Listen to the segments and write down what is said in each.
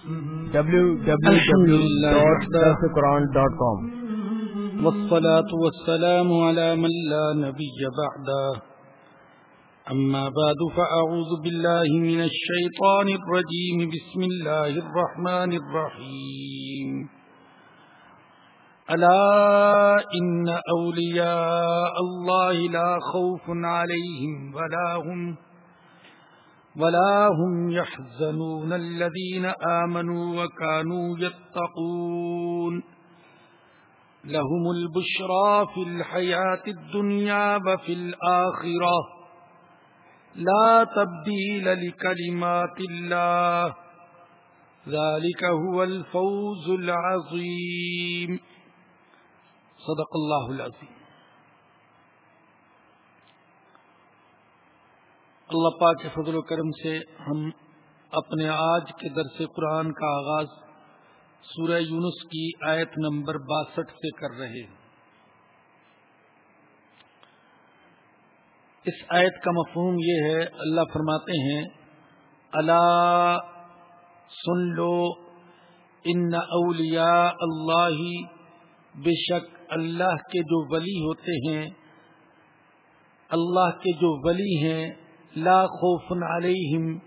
www.darusquran.com والصلاة والسلام على من لا نبي بعده. أما بعد، فأعوذ بالله من الشيطان الرجيم. بسم الله الرحمن الرحيم. ألا إن أولياء الله لا خوف عليهم ولا هم ولا هم يحزنون الذين آمنوا وكانوا يتقون. لهم البشرى في الحياة الدنيا وفي الآخرة. لا تبديل لكلمات الله. ذلك هو الفوز العظيم. صدق اللہ العظیم اللہ پاک کے فضل و کرم سے ہم اپنے آج کے درس قرآن کا آغاز سورہ یونس کی آیت نمبر باسٹھ سے کر رہے ہیں۔ اس آیت کا مفہوم یہ ہے، اللہ فرماتے ہیں اللہ سن لو، ان اولیاء اللہ بے شک اللہ کے جو ولی ہوتے ہیں، اللہ کے جو ولی ہیں لا خوف علیہم،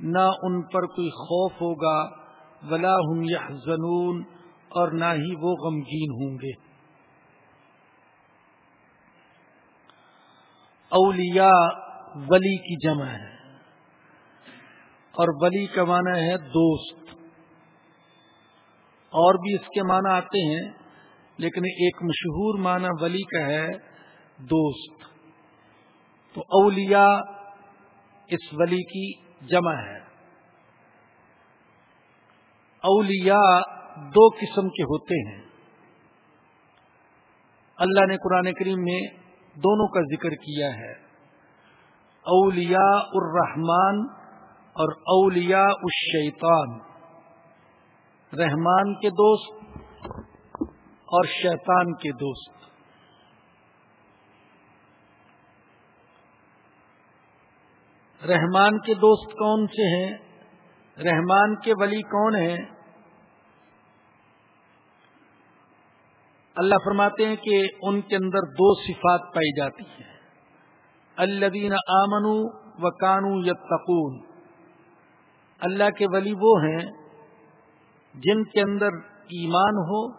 نہ ان پر کوئی خوف ہوگا، ولا ہم یحزنون، اور نہ ہی وہ غمگین ہوں گے۔ اولیاء ولی کی جمع ہے۔ اور ولی کا معنی ہے دوست۔ اور بھی اس کے معنی آتے ہیں، لیکن ایک مشہور معنی ولی کا ہے دوست۔ تو اولیاء اس ولی کی جمع ہے۔ اولیاء دو قسم کے ہوتے ہیں۔ اللہ نے قرآن کریم میں دونوں کا ذکر کیا ہے۔ اولیاء الرحمان اور اولیاء الشیطان۔ رحمان کے دوست اور شیطان کے دوست۔ رحمان کے دوست کون سے ہیں؟ رحمان کے ولی کون ہیں؟ اللہ فرماتے ہیں کہ ان کے اندر دو صفات پائی جاتی ہیں۔ الدین آمنو و کانو یتقون۔ اللہ کے ولی وہ ہیں جن کے اندر ایمان ہو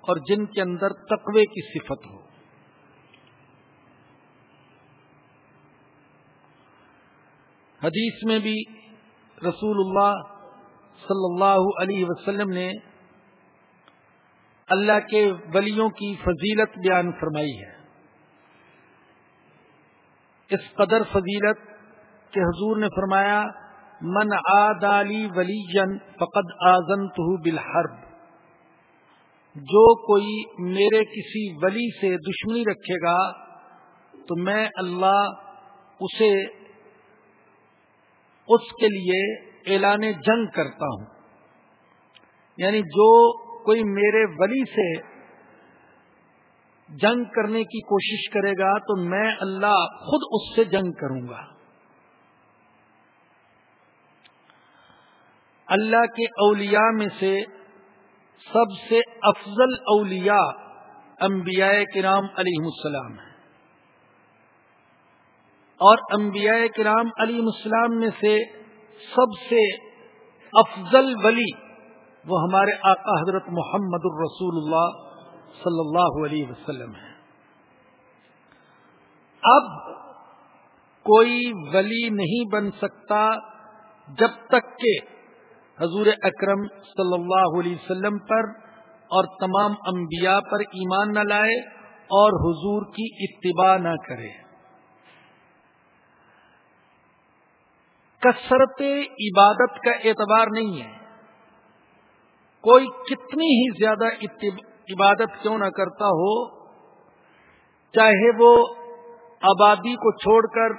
اور جن کے اندر تقوی کی صفت ہو۔ حدیث میں بھی رسول اللہ صلی اللہ علیہ وسلم نے اللہ کے ولیوں کی فضیلت بیان فرمائی ہے۔ اس قدر فضیلت کے حضور نے فرمایا، من آدالی ولی جن فقد آزن تو بالحرب. جو کوئی میرے کسی ولی سے دشمنی رکھے گا، تو میں اللہ اسے اس کے لیے اعلان جنگ کرتا ہوں۔ یعنی جو کوئی میرے ولی سے جنگ کرنے کی کوشش کرے گا تو میں اللہ خود اس سے جنگ کروں گا۔ اللہ کے اولیاء میں سے سب سے افضل اولیاء انبیاء کرام علیہ السلام ہیں۔ اور انبیاء کرام علیہ السلام میں سے سب سے افضل ولی وہ ہمارے آقا حضرت محمد الرسول اللہ صلی اللہ علیہ وسلم ہے اب کوئی ولی نہیں بن سکتا جب تک کہ حضور اکرم صلی اللہ علیہ وسلم پر اور تمام انبیاء پر ایمان نہ لائے اور حضور کی اتباع نہ کرے۔ کثرت عبادت کا اعتبار نہیں ہے۔ کوئی کتنی ہی زیادہ عبادت کیوں نہ کرتا ہو، چاہے وہ آبادی کو چھوڑ کر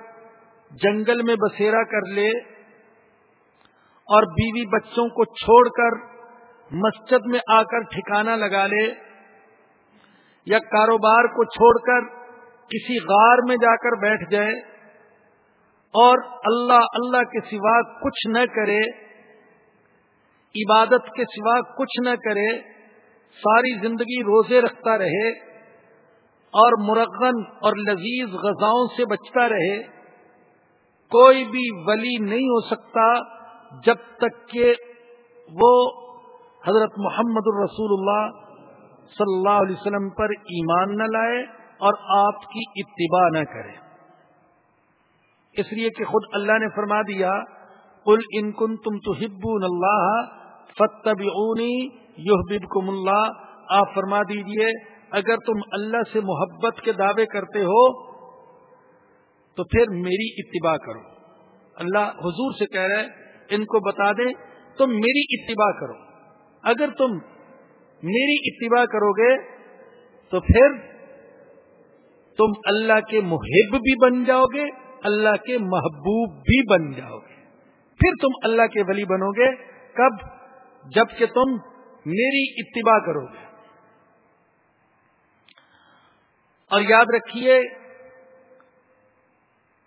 جنگل میں بسیرا کر لے اور بیوی بچوں کو چھوڑ کر مسجد میں آ کر ٹھکانہ لگا لے یا کاروبار کو چھوڑ کر کسی غار میں جا کر بیٹھ جائے اور اللہ اللہ کے سوا کچھ نہ کرے، عبادت کے سوا کچھ نہ کرے، ساری زندگی روزے رکھتا رہے اور مرغن اور لذیذ غذاؤں سے بچتا رہے، کوئی بھی ولی نہیں ہو سکتا جب تک کہ وہ حضرت محمد الرسول اللہ صلی اللہ علیہ وسلم پر ایمان نہ لائے اور آپ کی اتباع نہ کرے۔ اس لیے کہ خود اللہ نے فرما دیا کل ان کن تم تو ہبو اللہ فتب اونی اللہ۔ آپ فرما دیجیے، اگر تم اللہ سے محبت کے دعوے کرتے ہو، تو پھر میری اتباع کرو۔ اللہ حضور سے کہہ رہے ان کو بتا دیں، تم میری اتباع کرو۔ اگر تم میری اتباع کرو گے، تو پھر تم اللہ کے محب بھی بن جاؤ گے اللہ کے محبوب بھی بن جاؤ گے پھر تم اللہ کے ولی بنو گے کب؟ جبکہ تم میری اتباع کرو گے اور یاد رکھیے،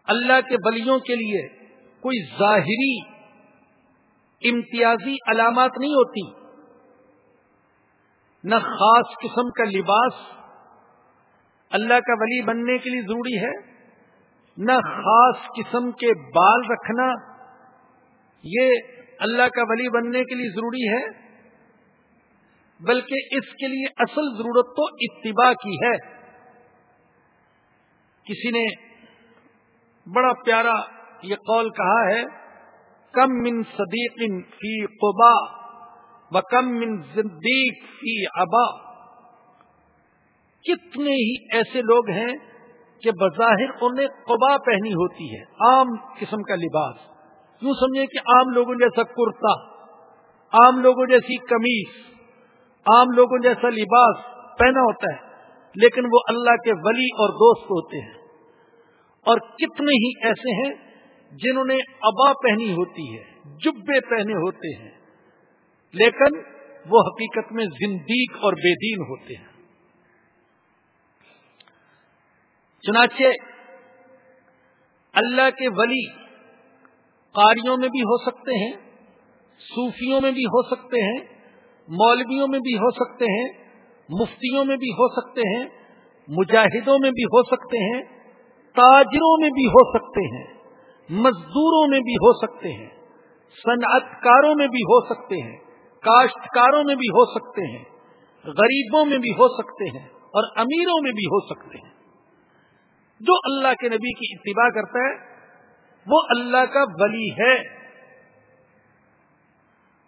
اللہ کے ولیوں کے لیے کوئی ظاہری امتیازی علامات نہیں ہوتی۔ نہ خاص قسم کا لباس اللہ کا ولی بننے کے لیے ضروری ہے۔ نہ خاص قسم کے بال رکھنا، یہ اللہ کا ولی بننے کے لیے ضروری ہے، بلکہ اس کے لیے اصل ضرورت تو اتباع کی ہے۔ کسی نے بڑا پیارا یہ قول کہا ہے، کم من صدیق فی قبا و کم من صدیق فی ابا۔ کتنے ہی ایسے لوگ ہیں کہ بظاہر انہیں قبا پہنی ہوتی ہے، عام قسم کا لباس۔ یوں سمجھے کہ عام لوگوں جیسا کرتا، عام لوگوں جیسی کمیز عام لوگوں جیسا لباس پہنا ہوتا ہے، لیکن وہ اللہ کے ولی اور دوست ہوتے ہیں۔ اور کتنے ہی ایسے ہیں جنہوں نے ابا پہنی ہوتی ہے، جبے پہنے ہوتے ہیں، لیکن وہ حقیقت میں زندیق اور بے دین ہوتے ہیں۔ چنانچہ اللہ کے ولی قاریوں میں بھی ہو سکتے ہیں صوفیوں میں بھی ہو سکتے ہیں مولویوں میں بھی ہو سکتے ہیں مفتیوں میں بھی ہو سکتے ہیں مجاہدوں میں بھی ہو سکتے ہیں تاجروں میں بھی ہو سکتے ہیں مزدوروں میں بھی ہو سکتے ہیں صنعت کاروں میں بھی ہو سکتے ہیں کاشتکاروں میں بھی ہو سکتے ہیں غریبوں میں بھی ہو سکتے ہیں اور امیروں میں بھی ہو سکتے ہیں جو اللہ کے نبی کی اتباع کرتا ہے، وہ اللہ کا ولی ہے۔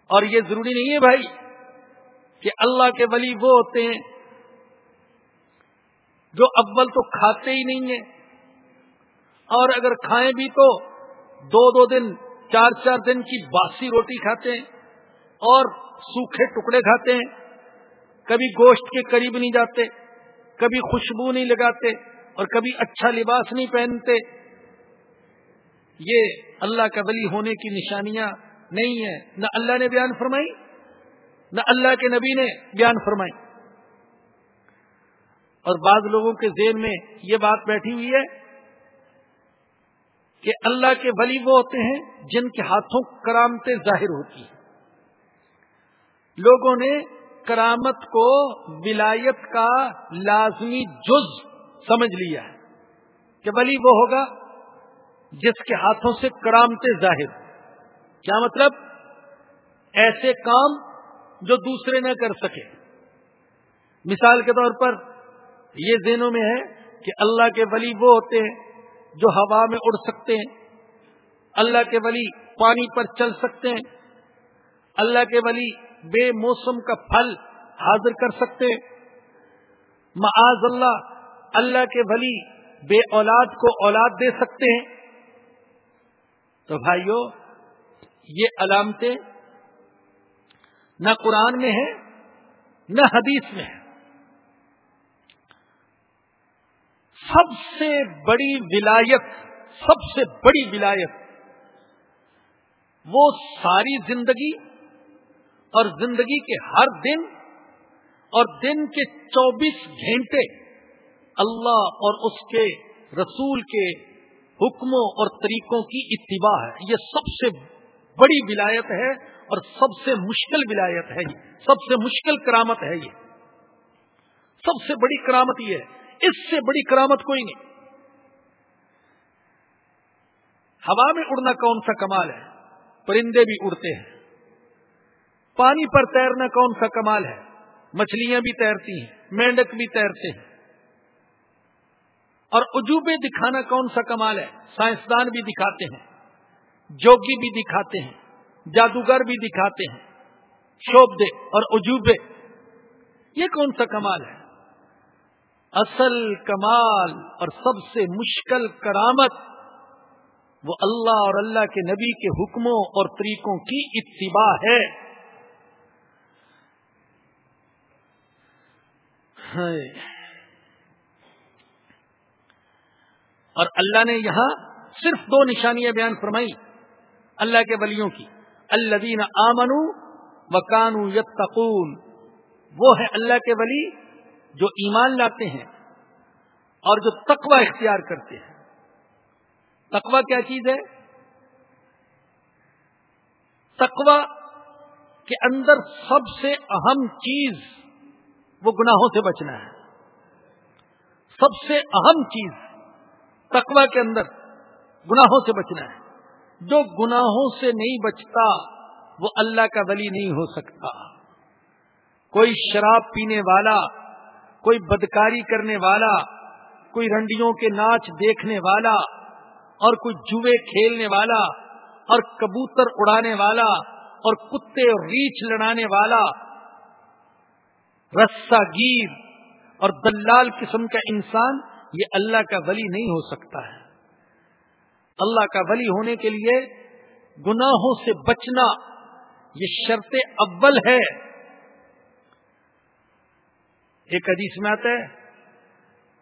اور یہ ضروری نہیں ہے بھائی کہ اللہ کے ولی وہ ہوتے ہیں جو اول تو کھاتے ہی نہیں ہیں۔ اور اگر کھائیں بھی تو دو دو دن، چار چار دن کی باسی روٹی کھاتے ہیں اور سوکھے ٹکڑے کھاتے ہیں۔ کبھی گوشت کے قریب نہیں جاتے، کبھی خوشبو نہیں لگاتے۔ اور کبھی اچھا لباس نہیں پہنتے۔ یہ اللہ کا ولی ہونے کی نشانیاں نہیں ہیں۔ نہ اللہ نے بیان فرمائی، نہ اللہ کے نبی نے بیان فرمائی۔ اور بعض لوگوں کے ذہن میں یہ بات بیٹھی ہوئی ہے کہ اللہ کے ولی وہ ہوتے ہیں جن کے ہاتھوں کرامتیں ظاہر ہوتی ہیں۔ لوگوں نے کرامت کو ولایت کا لازمی جز سمجھ لیا ہے کہ ولی وہ ہوگا جس کے ہاتھوں سے کرامتے ظاہر کیا مطلب؟ ایسے کام جو دوسرے نہ کر سکے۔ مثال کے طور پر یہ ذہنوں میں ہے کہ اللہ کے ولی وہ ہوتے ہیں جو ہوا میں اڑ سکتے ہیں۔ اللہ کے ولی پانی پر چل سکتے ہیں۔ اللہ کے ولی بے موسم کا پھل حاضر کر سکتے ہیں۔ معاذ اللہ اللہ کے ولی بے اولاد کو اولاد دے سکتے ہیں تو بھائیو، یہ علامتیں نہ قرآن میں ہے نہ حدیث میں ہے سب سے بڑی ولایت، سب سے بڑی ولایت وہ ساری زندگی اور زندگی کے ہر دن اور دن کے چوبیس گھنٹے اللہ اور اس کے رسول کے حکموں اور طریقوں کی اتباع ہے۔ یہ سب سے بڑی ولایت ہے اور سب سے مشکل ولایت ہے یہ۔ سب سے مشکل کرامت ہے یہ۔ سب سے بڑی کرامت یہ ہے۔ اس سے بڑی کرامت کوئی نہیں۔ ہوا میں اڑنا کون سا کمال ہے؟ پرندے بھی اڑتے ہیں۔ پانی پر تیرنا کون سا کمال ہے؟ مچھلیاں بھی تیرتی ہیں۔ مینڈک بھی تیرتے ہیں۔ اور عجوبے دکھانا کون سا کمال ہے؟ سائنسدان بھی دکھاتے ہیں، جوگی بھی دکھاتے ہیں، جادوگر بھی دکھاتے ہیں شوب دے اور عجوبے۔ یہ کون سا کمال ہے؟ اصل کمال اور سب سے مشکل کرامت وہ اللہ اور اللہ کے نبی کے حکموں اور طریقوں کی اتباع ہے۔ اور اللہ نے یہاں صرف دو نشانیاں بیان فرمائی اللہ کے ولیوں کی۔ اللہ دین آمنو وکانو یتقون، وہ ہے اللہ کے ولی جو ایمان لاتے ہیں اور جو تقوی اختیار کرتے ہیں۔ تقوی کیا چیز ہے؟ تقوی کے اندر سب سے اہم چیز وہ گناہوں سے بچنا ہے۔ سب سے اہم چیز تقوی کے اندر گناہوں سے بچنا ہے۔ جو گناہوں سے نہیں بچتا، وہ اللہ کا ولی نہیں ہو سکتا۔ کوئی شراب پینے والا، کوئی بدکاری کرنے والا، کوئی رنڈیوں کے ناچ دیکھنے والا، اور کوئی جوے کھیلنے والا، اور کبوتر اڑانے والا، اور کتے اور ریچھ لڑانے والا رسا گیر اور دلال قسم کا انسان یہ اللہ کا ولی نہیں ہو سکتا ہے۔ اللہ کا ولی ہونے کے لیے گناہوں سے بچنا یہ شرط اول ہے۔ ایک حدیث میں آتا ہے،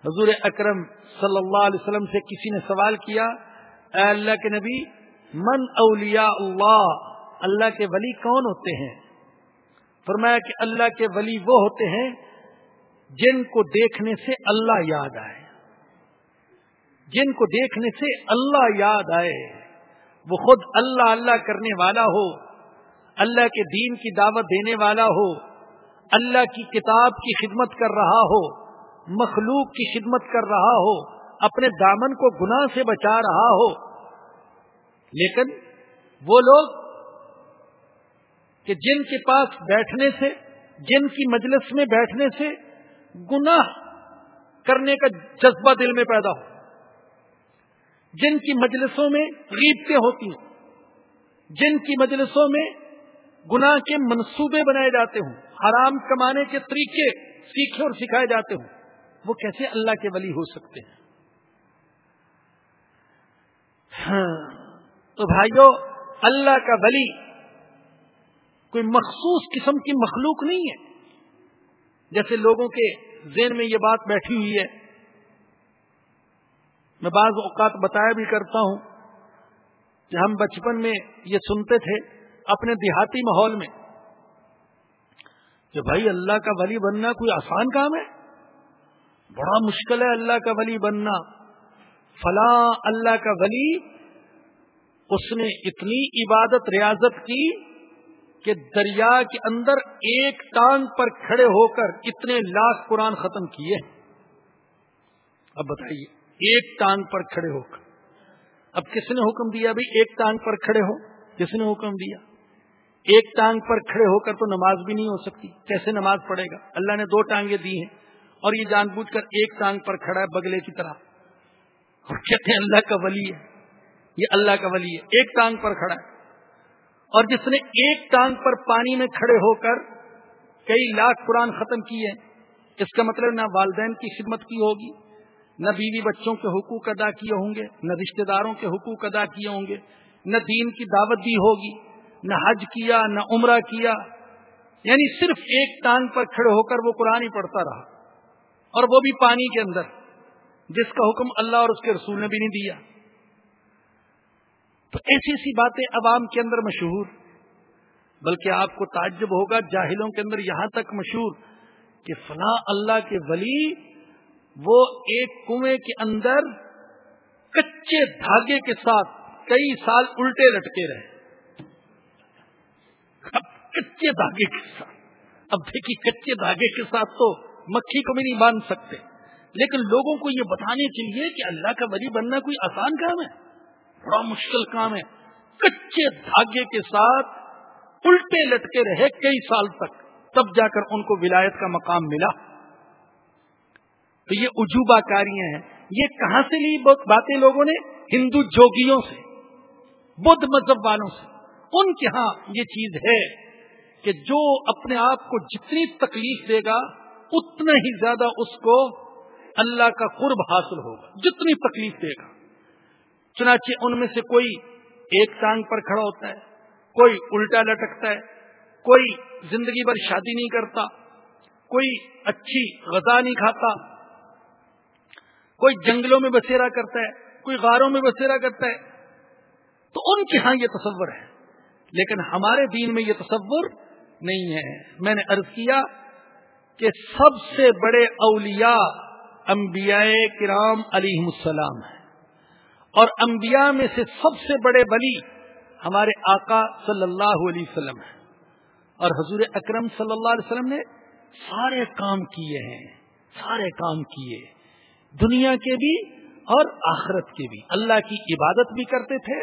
حضور اکرم صلی اللہ علیہ وسلم سے کسی نے سوال کیا، اے اللہ کے نبی، من اولیاء اللہ اللہ کے ولی کون ہوتے ہیں؟ فرمایا کہ اللہ کے ولی وہ ہوتے ہیں جن کو دیکھنے سے اللہ یاد آئے۔ جن کو دیکھنے سے اللہ یاد آئے، وہ خود اللہ اللہ کرنے والا ہو، اللہ کے دین کی دعوت دینے والا ہو، اللہ کی کتاب کی خدمت کر رہا ہو، مخلوق کی خدمت کر رہا ہو، اپنے دامن کو گناہ سے بچا رہا ہو۔ لیکن وہ لوگ کہ جن کے پاس بیٹھنے سے، جن کی مجلس میں بیٹھنے سے گناہ کرنے کا جذبہ دل میں پیدا ہو۔ جن کی مجلسوں میں غیبتیں ہوتی ہیں جن کی مجلسوں میں گناہ کے منصوبے بنائے جاتے ہوں، حرام کمانے کے طریقے سیکھے اور سکھائے جاتے ہوں، وہ کیسے اللہ کے ولی ہو سکتے ہیں؟ ہاں تو بھائیو، اللہ کا ولی کوئی مخصوص قسم کی مخلوق نہیں ہے۔ جیسے لوگوں کے ذہن میں یہ بات بیٹھی ہوئی ہے میں بعض اوقات بتایا بھی کرتا ہوں کہ ہم بچپن میں یہ سنتے تھے اپنے دیہاتی ماحول میں کہ بھائی اللہ کا ولی بننا کوئی آسان کام ہے؟ بڑا مشکل ہے اللہ کا ولی بننا۔ فلاں اللہ کا ولی اس نے اتنی عبادت ریاضت کی کہ دریا کے اندر ایک ٹانگ پر کھڑے ہو کر اتنے لاکھ قرآن ختم کیے۔ اب بتائیے۔ ایک ٹانگ پر کھڑے ہو کر۔ اب کس نے حکم دیا بھائی؟ ایک ٹانگ پر کھڑے ہو۔ کس نے حکم دیا؟ ایک ٹانگ پر کھڑے ہو کر تو نماز بھی نہیں ہو سکتی۔ کیسے نماز پڑھے گا؟ اللہ نے دو ٹانگیں دی ہیں اور یہ جان بوجھ کر ایک ٹانگ پر کھڑا ہے بگلے کی طرح اور کہتے ہیں اللہ کا ولی ہے۔ یہ اللہ کا ولی ہے۔ ایک ٹانگ پر کھڑا ہے۔ اور جس نے ایک ٹانگ پر پانی میں کھڑے ہو کر کئی لاکھ قرآن ختم کیے اس کا مطلب نہ والدین کی خدمت کی ہوگی نہ بیوی بچوں کے حقوق ادا کیے ہوں گے، نہ رشتہ داروں کے حقوق ادا کیے ہوں گے، نہ دین کی دعوت دی ہوگی، نہ حج کیا، نہ عمرہ کیا۔ یعنی صرف ایک ٹانگ پر کھڑے ہو کر وہ قرآن ہی پڑھتا رہا۔ اور وہ بھی پانی کے اندر، جس کا حکم اللہ اور اس کے رسول نے بھی نہیں دیا۔ تو ایسی ایسی باتیں عوام کے اندر مشہور، بلکہ آپ کو تعجب ہوگا جاہلوں کے اندر یہاں تک مشہور کہ فلاں اللہ کے ولی وہ ایک کنویں کے اندر کچے دھاگے کے ساتھ کئی سال الٹے لٹکے رہے۔ اب کچے دھاگے کے ساتھ۔ اب دیکھیے کچے دھاگے کے ساتھ تو مکھی کو بھی نہیں باندھ سکتے۔ لیکن لوگوں کو یہ بتانے کے لیے کہ اللہ کا ولی بننا کوئی آسان کام ہے۔ بڑا مشکل کام ہے۔ کچے دھاگے کے ساتھ الٹے لٹکے رہے کئی سال تک۔ تب جا کر ان کو ولایت کا مقام ملا۔ تو یہ عجوبہ کاریاں ہیں۔ یہ کہاں سے لی باتیں لوگوں نے؟ ہندو جوگیوں سے، بدھ مذہب والوں سے۔ ان کے ہاں یہ چیز ہے کہ جو اپنے آپ کو جتنی تکلیف دے گا، اتنا ہی زیادہ اس کو اللہ کا قرب حاصل ہوگا، جتنی تکلیف دے گا۔ چنانچہ ان میں سے کوئی ایک ٹانگ پر کھڑا ہوتا ہے، کوئی الٹا لٹکتا ہے، کوئی زندگی بھر شادی نہیں کرتا، کوئی اچھی غذا نہیں کھاتا کوئی جنگلوں میں بسیرا کرتا ہے، کوئی غاروں میں بسیرا کرتا ہے۔ تو ان کے ہاں یہ تصور ہے۔ لیکن ہمارے دین میں یہ تصور نہیں ہے۔ میں نے عرض کیا کہ سب سے بڑے اولیاء انبیاء کرام علیہ السلام ہیں۔ اور انبیاء میں سے سب سے بڑے بلی ہمارے آقا صلی اللہ علیہ وسلم ہیں۔ اور حضور اکرم صلی اللہ علیہ وسلم نے سارے کام کیے ہیں، سارے کام کیے۔ دنیا کے بھی اور آخرت کے بھی۔ اللہ کی عبادت بھی کرتے تھے،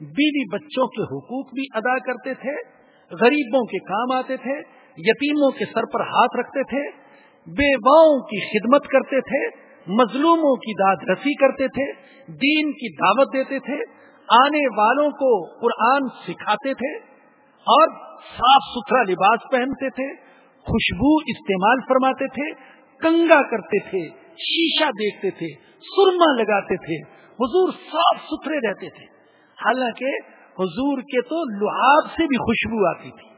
بیوی بچوں کے حقوق بھی ادا کرتے تھے، غریبوں کے کام آتے تھے، یتیموں کے سر پر ہاتھ رکھتے تھے، بیواؤں کی خدمت کرتے تھے، مظلوموں کی داد رسی کرتے تھے، دین کی دعوت دیتے تھے، آنے والوں کو قرآن سکھاتے تھے اور صاف ستھرا لباس پہنتے تھے، خوشبو استعمال فرماتے تھے، کنگا کرتے تھے۔ شیشہ دیکھتے تھے، سرما لگاتے تھے، حضور صاف ستھرے رہتے تھے۔ حالانکہ حضور کے تو لحاب سے بھی خوشبو آتی تھی۔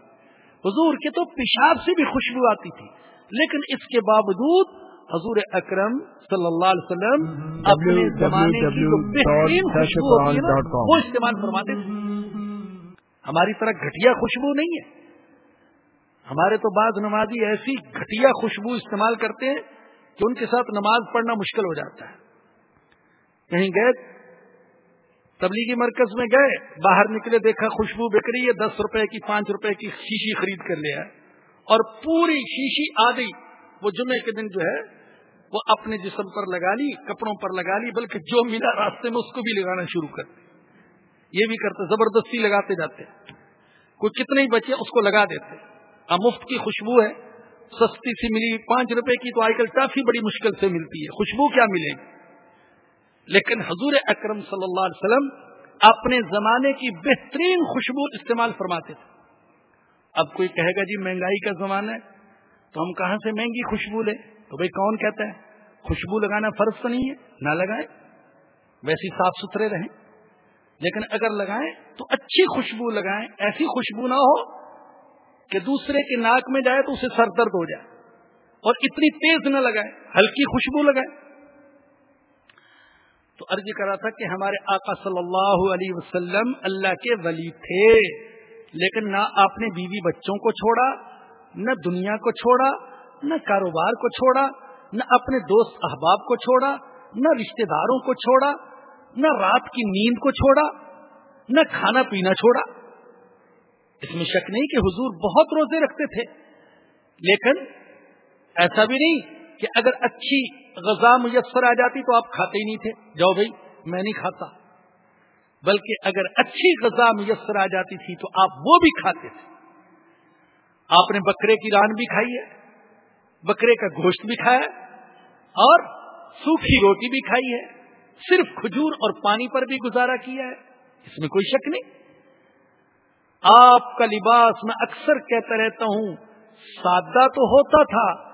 حضور کے تو پیشاب سے بھی خوشبو آتی تھی۔ لیکن اس کے باوجود حضور اکرم صلی اللہ علیہ وسلم اپنے زمانے کی جو بہترین خوشبو وہ استعمال فرماتے تھے۔ ہماری طرح گھٹیا خوشبو نہیں ہے۔ ہمارے تو بعض نمازی ایسی گھٹیا خوشبو استعمال کرتے ہیں کہ ان کے ساتھ نماز پڑھنا مشکل ہو جاتا ہے۔ کہیں گئے، تبلیغی مرکز میں گئے، باہر نکلے، دیکھا خوشبو بک رہی ہے، دس روپے کی، پانچ روپے کی شیشی خرید کر لیا اور پوری شیشی آ گئی۔ وہ جمعے کے دن جو ہے، وہ اپنے جسم پر لگا لی، کپڑوں پر لگا لی، بلکہ جو ملا راستے میں اس کو بھی لگانا شروع کر یہ بھی کرتے، زبردستی لگاتے جاتے۔ کوئی کتنے ہی بچے اس کو لگا دیتے۔ اب مفت کی خوشبو ہے۔ سستی سی ملی، پانچ روپے کی تو آج کل کافی بڑی مشکل سے ملتی ہے۔ خوشبو کیا ملے؟ گی لیکن حضور اکرم صلی اللہ علیہ وسلم اپنے زمانے کی بہترین خوشبو استعمال فرماتے تھے۔ اب کوئی کہے گا جی مہنگائی کا زمانہ ہے، تو ہم کہاں سے مہنگی خوشبو لیں؟ تو بھائی کون کہتا ہے؟ خوشبو لگانا فرض تو نہیں ہے، نہ لگائیں، ویسی صاف ستھرے رہیں۔ لیکن اگر لگائیں تو اچھی خوشبو لگائیں، ایسی خوشبو نہ ہو کہ دوسرے کے ناک میں جائے تو اسے سر درد ہو جائے اور اتنی تیز نہ لگائیں ہلکی خوشبو لگائیں تو عرض کرا تھا کہ ہمارے آقا صلی اللہ علیہ وسلم اللہ کے ولی تھے، لیکن نہ آپ نے بیوی بچوں کو چھوڑا، نہ دنیا کو چھوڑا، نہ کاروبار کو چھوڑا، نہ اپنے دوست احباب کو چھوڑا، نہ رشتہ داروں کو چھوڑا، نہ رات کی نیند کو چھوڑا، نہ کھانا پینا چھوڑا۔ اس میں شک نہیں کہ حضور بہت روزے رکھتے تھے۔ لیکن ایسا بھی نہیں کہ اگر اچھی غذا میسر آ جاتی تو آپ کھاتے ہی نہیں تھے۔ جاؤ بھائی، میں نہیں کھاتا۔ بلکہ اگر اچھی غذا میسر آ جاتی تھی تو آپ وہ بھی کھاتے تھے۔ آپ نے بکرے کی ران بھی کھائی ہے، بکرے کا گوشت بھی کھایا اور سوکھی روٹی بھی کھائی ہے۔ صرف کھجور اور پانی پر بھی گزارا کیا ہے۔ اس میں کوئی شک نہیں۔ آپ کا لباس میں اکثر کہتا رہتا ہوں، سادہ تو ہوتا تھا،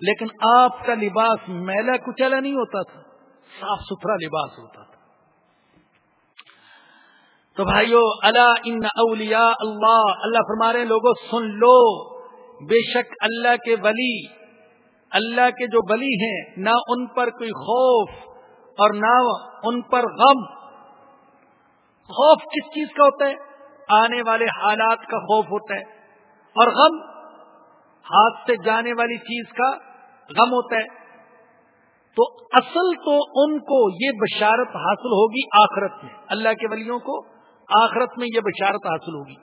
لیکن آپ کا لباس میلا کچلا نہیں ہوتا تھا، صاف ستھرا لباس ہوتا تھا۔ تو بھائیو اللہ ان اولیا اللہ اللہ فرما رہے لوگوں سن لو۔ بے شک اللہ کے ولی، اللہ کے جو ولی ہیں، نہ ان پر کوئی خوف اور نہ ان پر غم۔ خوف کس چیز کا ہوتا ہے؟ آنے والے حالات کا خوف ہوتا ہے اور غم ہاتھ سے جانے والی چیز کا غم ہوتا ہے۔ تو اصل تو ان کو یہ بشارت حاصل ہوگی آخرت میں۔ اللہ کے ولیوں کو آخرت میں یہ بشارت حاصل ہوگی۔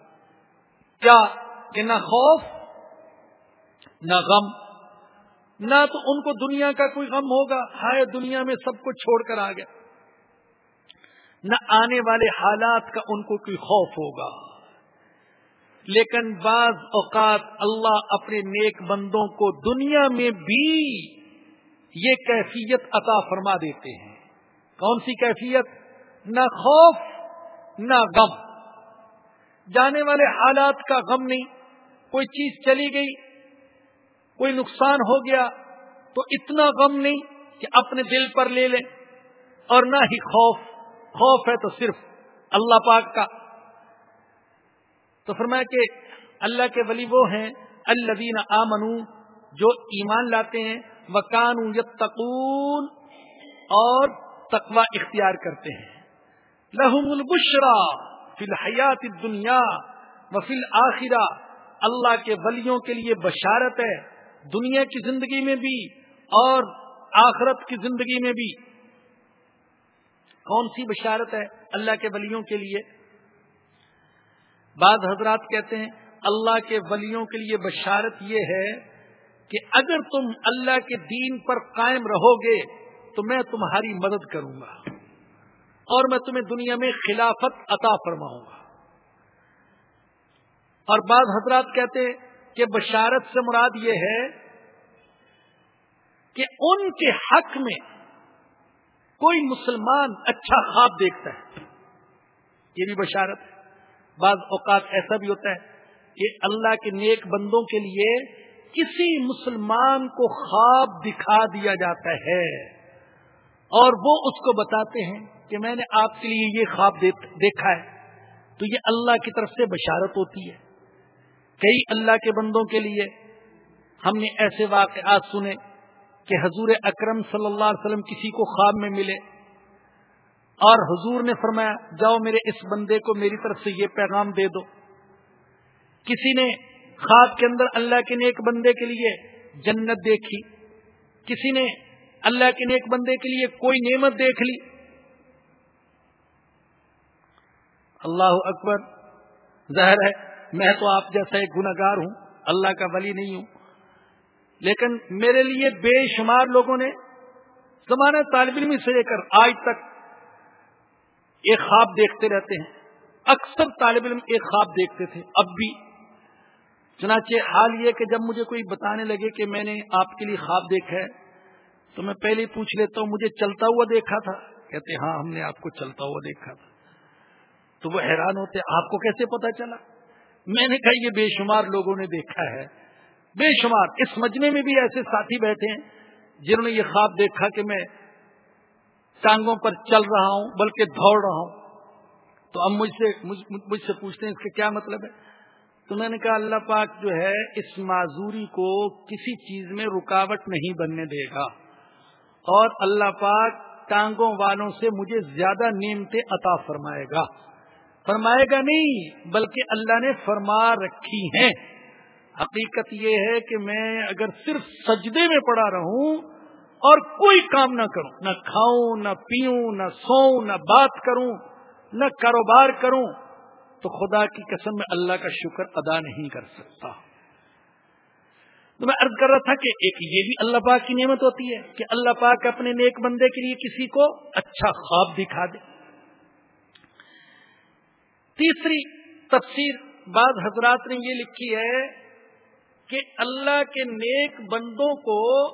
کیا کہ نہ خوف، نہ غم۔ نہ تو ان کو دنیا کا کوئی غم ہوگا۔ ہائے، دنیا میں سب کو چھوڑ کر آ گیا۔ نہ آنے والے حالات کا ان کو کوئی خوف ہوگا۔ لیکن بعض اوقات اللہ اپنے نیک بندوں کو دنیا میں بھی یہ کیفیت عطا فرما دیتے ہیں۔ کون سی کیفیت؟ نہ خوف، نہ غم۔ جانے والے حالات کا غم نہیں۔ کوئی چیز چلی گئی، کوئی نقصان ہو گیا، تو اتنا غم نہیں کہ اپنے دل پر لے لیں اور نہ ہی خوف۔ خوف ہے تو صرف اللہ پاک کا۔ تو فرمایا کہ اللہ کے ولی وہ ہیں الدین آمنو جو ایمان لاتے ہیں وکان یتقون اور تقوا اختیار کرتے ہیں۔ لہم البشرا فی الحیات دنیا و فی اللہ کے ولیوں کے لیے بشارت ہے دنیا کی زندگی میں بھی اور آخرت کی زندگی میں بھی۔ کون سی بشارت ہے اللہ کے ولیوں کے لیے؟ بعض حضرات کہتے ہیں، اللہ کے ولیوں کے لیے بشارت یہ ہے کہ اگر تم اللہ کے دین پر قائم رہو گے تو میں تمہاری مدد کروں گا اور میں تمہیں دنیا میں خلافت عطا فرماؤں گا۔ اور بعض حضرات کہتے ہیں کہ بشارت سے مراد یہ ہے کہ ان کے حق میں کوئی مسلمان اچھا خواب دیکھتا ہے، یہ بھی بشارت ہے۔ بعض اوقات ایسا بھی ہوتا ہے کہ اللہ کے نیک بندوں کے لیے کسی مسلمان کو خواب دکھا دیا جاتا ہے اور وہ اس کو بتاتے ہیں کہ میں نے آپ کے لیے یہ خواب دیکھا ہے۔ تو یہ اللہ کی طرف سے بشارت ہوتی ہے۔ کئی اللہ کے بندوں کے لیے ہم نے ایسے واقعات سنے کہ حضور اکرم صلی اللہ علیہ وسلم کسی کو خواب میں ملے اور حضور نے فرمایا، جاؤ میرے اس بندے کو میری طرف سے یہ پیغام دے دو۔ کسی نے خواب کے اندر اللہ کے نیک بندے کے لیے جنت دیکھی، کسی نے اللہ کے نیک بندے کے لیے کوئی نعمت دیکھ لی۔ اللہ اکبر، ظاہر ہے، میں تو آپ جیسا ایک گناگار ہوں، اللہ کا ولی نہیں ہوں۔ لیکن میرے لیے بے شمار لوگوں نے زمانہ طالب علم سے لے کر آج تک ایک خواب دیکھتے رہتے ہیں۔ اکثر طالب علم ایک خواب دیکھتے تھے۔ اب بھی۔ چنانچہ حال یہ کہ جب مجھے کوئی بتانے لگے کہ میں نے آپ کے لیے خواب دیکھا ہے، تو میں پہلے پوچھ لیتا ہوں، مجھے چلتا ہوا دیکھا تھا؟ کہتے ہاں ہم نے آپ کو چلتا ہوا دیکھا تھا۔ تو وہ حیران ہوتے، آپ کو کیسے پتا چلا؟ میں نے کہا، یہ بے شمار لوگوں نے دیکھا ہے۔ بے شمار اس مجمے میں بھی ایسے ساتھی بیٹھے ہیں جنہوں نے یہ خواب دیکھا کہ میں ٹانگوں پر چل رہا ہوں، بلکہ دوڑ رہا ہوں۔ تو اب مجھ سے مجھ سے پوچھتے ہیں اس کا کیا مطلب ہے؟ تو میں نے کہا، اللہ پاک جو ہے اس معذوری کو کسی چیز میں رکاوٹ نہیں بننے دے گا۔ اور اللہ پاک ٹانگوں والوں سے مجھے زیادہ نیمتے عطا فرمائے گا۔ فرمائے گا نہیں، بلکہ اللہ نے فرما رکھی ہیں۔ حقیقت یہ ہے کہ میں اگر صرف سجدے میں پڑا رہوں اور کوئی کام نہ کروں، نہ کھاؤں، نہ پیوں، نہ سوؤں، نہ بات کروں، نہ کاروبار کروں، تو خدا کی قسم میں اللہ کا شکر ادا نہیں کر سکتا۔ تو میں عرض کر رہا تھا کہ ایک یہ بھی اللہ پاک کی نعمت ہوتی ہے کہ اللہ پاک اپنے نیک بندے کے لیے کسی کو اچھا خواب دکھا دے۔ تیسری تفسیر بعض حضرات نے یہ لکھی ہے کہ اللہ کے نیک بندوں کو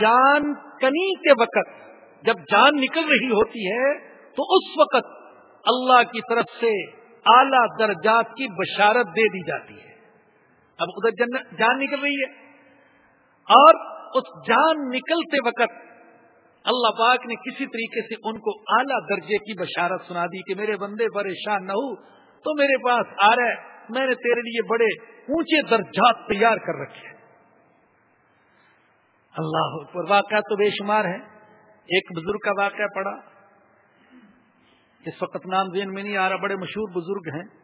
جان کنی کے وقت جب جان نکل رہی ہوتی ہے، تو اس وقت اللہ کی طرف سے اعلی درجات کی بشارت دے دی جاتی ہے۔ اب ادھر جان نکل رہی ہے۔ اور اس جان نکلتے وقت اللہ پاک نے کسی طریقے سے ان کو اعلیٰ درجے کی بشارت سنا دی کہ میرے بندے پریشان نہ ہو، تو میرے پاس آ رہا ہے۔ میں نے تیرے لیے بڑے اونچے درجات تیار کر رکھے اللہ پر واقعہ تو بے شمار ہے۔ ایک بزرگ کا واقعہ پڑا اس وقت نام ذہن میں نہیں آ رہا، بڑے مشہور بزرگ ہیں۔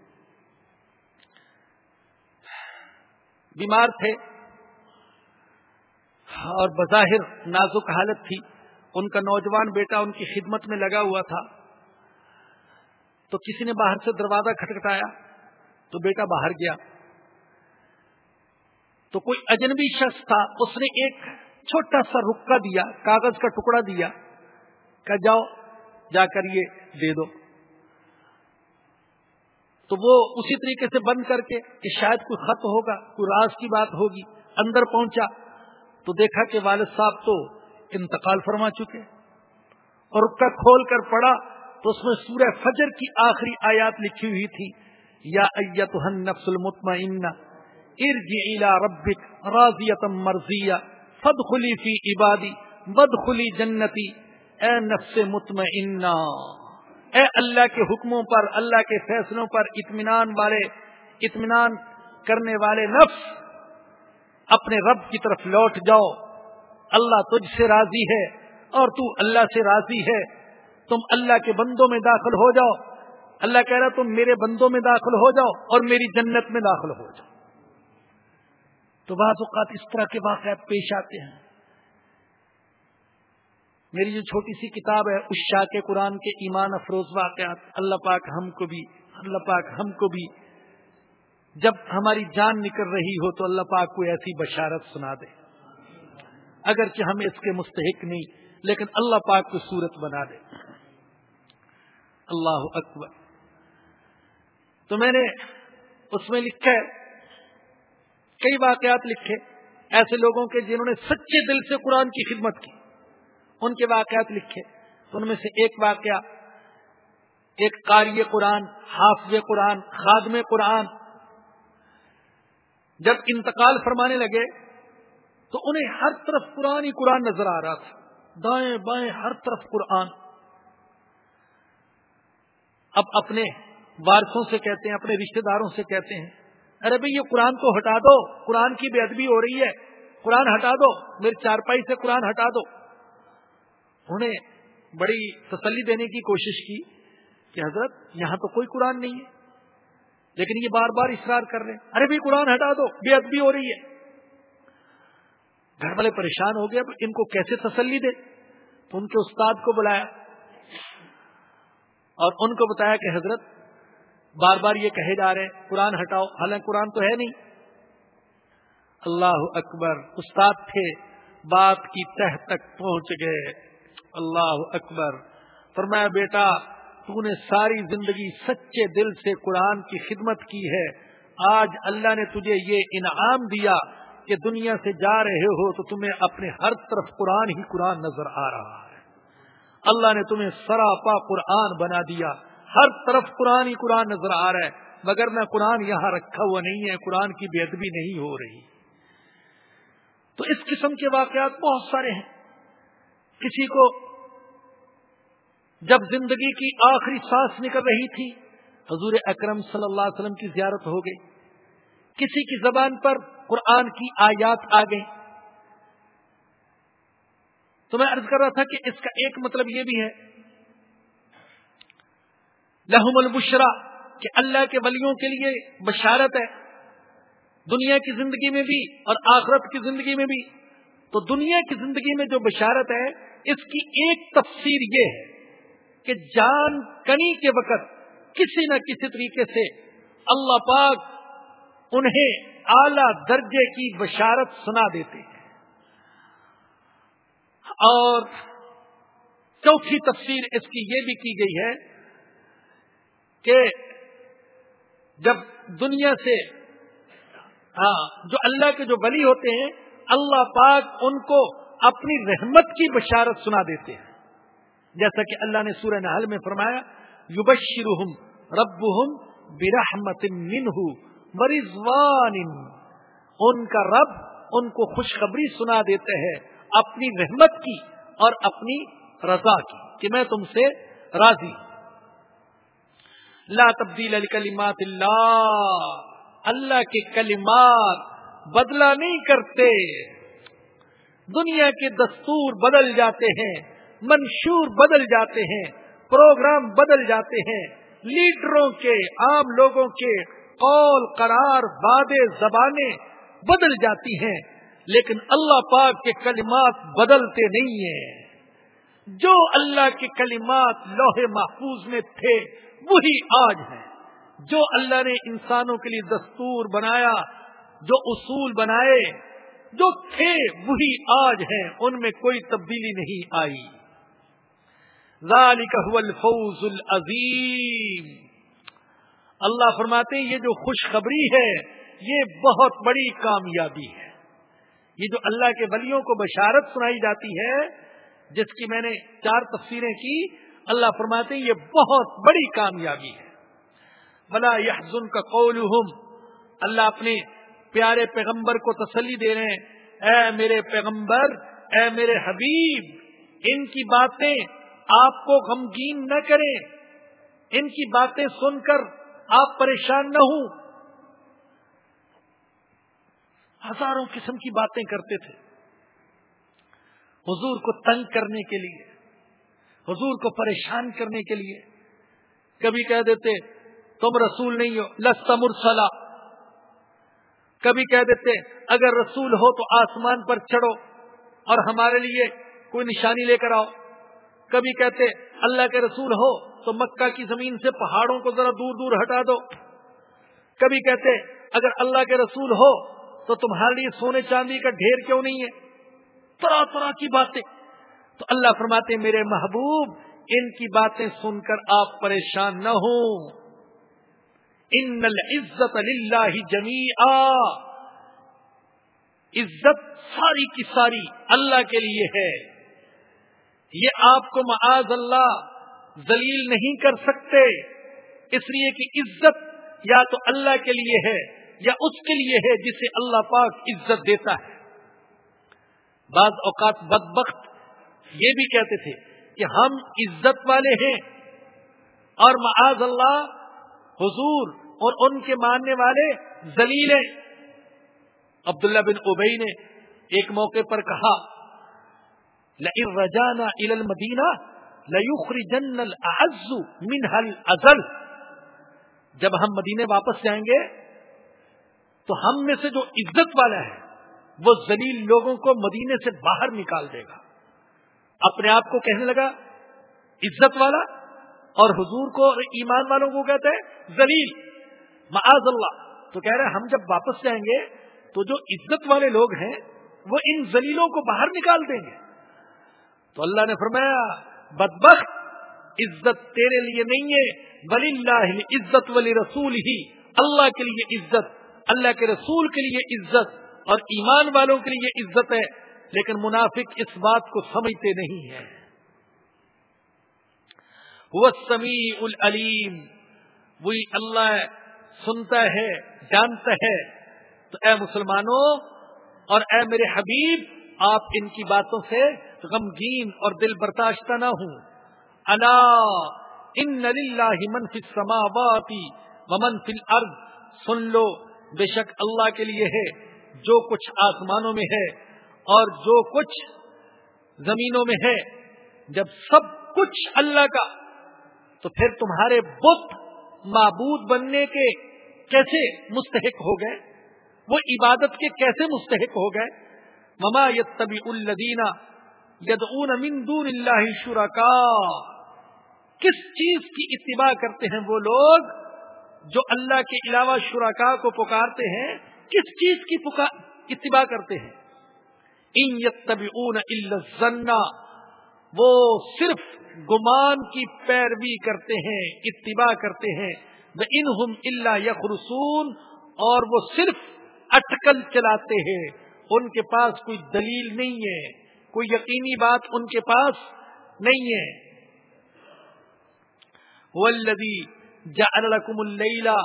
بیمار تھے اور بظاہر نازک حالت تھی۔ ان کا نوجوان بیٹا ان کی خدمت میں لگا ہوا تھا۔ تو کسی نے باہر سے دروازہ کھٹکھٹایا۔ تو بیٹا باہر گیا۔ تو کوئی اجنبی شخص تھا، اس نے ایک چھوٹا سا رکا دیا، کاغذ کا ٹکڑا دیا کہ جاؤ، جا کر یہ دے دو۔ تو وہ اسی طریقے سے بند کر کے کہ شاید کوئی خط ہوگا، کوئی راز کی بات ہوگی، اندر پہنچا۔ تو دیکھا کہ والد صاحب تو انتقال فرما چکے۔ اور رکا کھول کر پڑا تو اس میں سورہ فجر کی آخری آیات لکھی ہوئی تھی۔ یا ایتہن نفس المطمئنہ، ارجع الى ربک راضیتا مرضیہ فدخلی فی عبادی بدخلی جنتی۔ اے نفس مطمئنہ، اے اللہ کے حکموں پر، اللہ کے فیصلوں پر اطمینان والے، اطمینان کرنے والے نفس، اپنے رب کی طرف لوٹ جاؤ۔ اللہ تجھ سے راضی ہے اور تو اللہ سے راضی ہے۔ تم اللہ کے بندوں میں داخل ہو جاؤ۔ اللہ کہہ رہا تم میرے بندوں میں داخل ہو جاؤ اور میری جنت میں داخل ہو جاؤ۔ تو بعض اوقات اس طرح کے واقعات پیش آتے ہیں۔ میری جو چھوٹی سی کتاب ہے، اس شاہ کے قرآن کے ایمان افروز واقعات، اللہ پاک ہم کو بھی، اللہ پاک ہم کو بھی، جب ہماری جان نکل رہی ہو تو اللہ پاک کو ایسی بشارت سنا دے۔ اگرچہ ہم اس کے مستحق نہیں، لیکن اللہ پاک کو صورت بنا دے۔ اللہ اکبر۔ تو میں نے اس میں لکھا ہے۔ کئی واقعات لکھے ایسے لوگوں کے جنہوں نے سچے دل سے قرآن کی خدمت کی۔ ان کے واقعات لکھے۔ ان میں سے ایک واقعہ، ایک قاری قرآن، حافظ قرآن، خادم قرآن۔ جب انتقال فرمانے لگے تو انہیں ہر طرف قرآن ہی قرآن نظر آ رہا تھا۔ دائیں بائیں ہر طرف قرآن۔ اب اپنے وارسوں سے کہتے ہیں، اپنے رشتہ داروں سے کہتے ہیں، ارے بھائی، یہ قرآن کو ہٹا دو، قرآن کی بے ادبی ہو رہی ہے، قرآن ہٹا دو میری چارپائی سے قرآن ہٹا دو۔ انہیں بڑی تسلی دینے کی کوشش کی کہ حضرت، یہاں تو کوئی قرآن نہیں ہے، لیکن یہ بار بار اصرار کر رہے ہیں، ارے بھی قرآن ہٹا دو، بے ادبی ہو رہی ہے۔ گھر والے پریشان ہو گئے ان کو کیسے تسلی دے؟ تو ان کے استاد کو بلایا اور ان کو بتایا کہ حضرت بار بار یہ کہے جا رہے ہیں، قرآن ہٹاؤ، حالانکہ قرآن تو ہے نہیں۔ اللہ اکبر، استاد تھے، بات کی تہ تک پہنچ گئے۔ اللہ اکبر، فرمایا بیٹا، تو نے ساری زندگی سچے دل سے قرآن کی خدمت کی ہے۔ آج اللہ نے تجھے یہ انعام دیا کہ دنیا سے جا رہے ہو تو تمہیں اپنے ہر طرف قرآن ہی قرآن نظر آ رہا ہے۔ اللہ نے تمہیں سراپا قرآن بنا دیا۔ ہر طرف قرآن ہی قرآن نظر آ رہا ہے، مگر میں قرآن یہاں رکھا ہوا نہیں ہے، قرآن کی بے ادبی نہیں ہو رہی۔ تو اس قسم کے واقعات بہت سارے ہیں۔ کسی کو جب زندگی کی آخری سانس نکل رہی تھی، حضور اکرم صلی اللہ علیہ وسلم کی زیارت ہو گئی۔ کسی کی زبان پر قرآن کی آیات آ گئی تو میں عرض کر رہا تھا کہ اس کا ایک مطلب یہ بھی ہے لہم البشرا، کہ اللہ کے ولیوں کے لیے بشارت ہے، دنیا کی زندگی میں بھی اور آخرت کی زندگی میں بھی۔ تو دنیا کی زندگی میں جو بشارت ہے، اس کی ایک تفسیر یہ ہے کہ جان کنی کے وقت کسی نہ کسی طریقے سے اللہ پاک انہیں اعلی درجے کی بشارت سنا دیتے ہیں۔ اور چوتھی تفسیر اس کی یہ بھی کی گئی ہے کہ جب دنیا سے ہاں جو اللہ کے جو ولی ہوتے ہیں، اللہ پاک ان کو اپنی رحمت کی بشارت سنا دیتے ہیں۔ جیسا کہ اللہ نے سورہ نحل میں فرمایا، یبشرہم ربہم برحمت منہ مرضوان ان کا رب ان کو خوشخبری سنا دیتے ہیں اپنی رحمت کی اور اپنی رضا کی، کہ میں تم سے راضی ہوں۔ لا تبدیل کلیمات اللہ۔ اللہ کے کلمات بدلا نہیں کرتے۔ دنیا کے دستور بدل جاتے ہیں، منشور بدل جاتے ہیں، پروگرام بدل جاتے ہیں۔ لیڈروں کے، عام لوگوں کے قول، قرار، وعدے، زبانیں بدل جاتی ہیں۔ لیکن اللہ پاک کے کلمات بدلتے نہیں ہیں۔ جو اللہ کے کلمات لوہے محفوظ میں تھے وہی آج ہیں جو اللہ نے انسانوں کے لیے دستور بنایا، جو اصول بنائے، جو تھے، وہی آج ہیں، ان میں کوئی تبدیلی نہیں آئی۔ ذالک هو الفوز العظیم۔ اللہ فرماتے ہیں، یہ جو خوشخبری ہے، یہ بہت بڑی کامیابی ہے۔ یہ جو اللہ کے ولیوں کو بشارت سنائی جاتی ہے، جس کی میں نے چار تفسیریں کی اللہ فرماتے ہیں، یہ بہت بڑی کامیابی ہے۔ بلا یہ کا قول اللہ اپنے پیارے پیغمبر کو تسلی دے رہے ہیں۔ اے میرے پیغمبر، اے میرے حبیب، ان کی باتیں آپ کو غمگین نہ کریں۔ ان کی باتیں سن کر آپ پریشان نہ ہوں۔ ہزاروں قسم کی باتیں کرتے تھے۔ حضور کو تنگ کرنے کے لیے۔ حضور کو پریشان کرنے کے لیے کبھی کہہ دیتے، تم رسول نہیں ہو، لست مرسلا۔ کبھی کہہ دیتے، اگر رسول ہو تو آسمان پر چڑھو اور ہمارے لیے کوئی نشانی لے کر آؤ۔ کبھی کہتے، اللہ کے رسول ہو تو مکہ کی زمین سے پہاڑوں کو ذرا دور دور ہٹا دو۔ کبھی کہتے، اگر اللہ کے رسول ہو تو تمہارے لیے سونے چاندی کا ڈھیر کیوں نہیں ہے؟ طرح طرح کی باتیں۔ تو اللہ فرماتے میرے محبوب، ان کی باتیں سن کر آپ پریشان نہ ہوں۔ ان العزت اللہ جمی عزت ساری کی ساری اللہ کے لیے ہے۔ یہ آپ کو معاذ اللہ ذلیل نہیں کر سکتے۔ اس لیے کہ عزت یا تو اللہ کے لیے ہے یا اس کے لیے ہے جسے اللہ پاک عزت دیتا ہے۔ بعض اوقات بدبخت یہ بھی کہتے تھے کہ ہم عزت والے ہیں اور معاذ اللہ حضور اور ان کے ماننے والے زلیل ہیں۔ عبداللہ بن ابئی نے ایک موقع پر کہا رجانا ال المدینہ لخری جن منہل ازل جب ہم مدینے واپس جائیں گے تو ہم میں سے جو عزت والا ہے، وہ زلیل لوگوں کو مدینے سے باہر نکال دے گا۔ اپنے آپ کو کہنے لگا، عزت والا، اور حضور کو اور ایمان والوں کو کہتے ہیں زلیل معاذ اللہ۔ تو کہہ رہے ہم جب واپس جائیں گے، تو جو عزت والے لوگ ہیں، وہ ان زلیلوں کو باہر نکال دیں گے۔ تو اللہ نے فرمایا، بدبخت، عزت تیرے لیے نہیں ہے ولی اللہ عزت ولی رسول ہی اللہ کے لیے عزت، اللہ کے رسول کے لیے عزت، اور ایمان والوں کے لیے عزت ہے۔ لیکن منافق اس بات کو سمجھتے نہیں ہیں۔ وہ سمیع العلیم۔ وہی اللہ سنتا ہے، جانتا ہے۔ تو اے مسلمانوں اور اے میرے حبیب، آپ ان کی باتوں سے غمگین اور دل برداشتہ نہ ہوں۔ اللہ ان من فی السماوات ومن فی الارض۔ سن لو، بے شک اللہ کے لیے ہے، جو کچھ آسمانوں میں ہے۔ اور جو کچھ زمینوں میں ہے، جب سب کچھ اللہ کا، تو پھر تمہارے بت معبود بننے کے کیسے مستحق ہو گئے؟ وہ عبادت کے کیسے مستحق ہو گئے؟ مما یتبی الدینہ یدعون من دون اللہ شرکا کس چیز کی اتباع کرتے ہیں وہ لوگ جو اللہ کے علاوہ شرکا کو پکارتے ہیں؟ کس چیز کی اتباع کرتے ہیں؟ ان یتبعون الا الظن، وہ صرف گمان کی پیروی کرتے ہیں، اتباع کرتے ہیں انہم الا یخرسون اور وہ صرف اٹکل چلاتے ہیں۔ ان کے پاس کوئی دلیل نہیں ہے، کوئی یقینی بات ان کے پاس نہیں ہے۔ ولدی لکم اللیلہ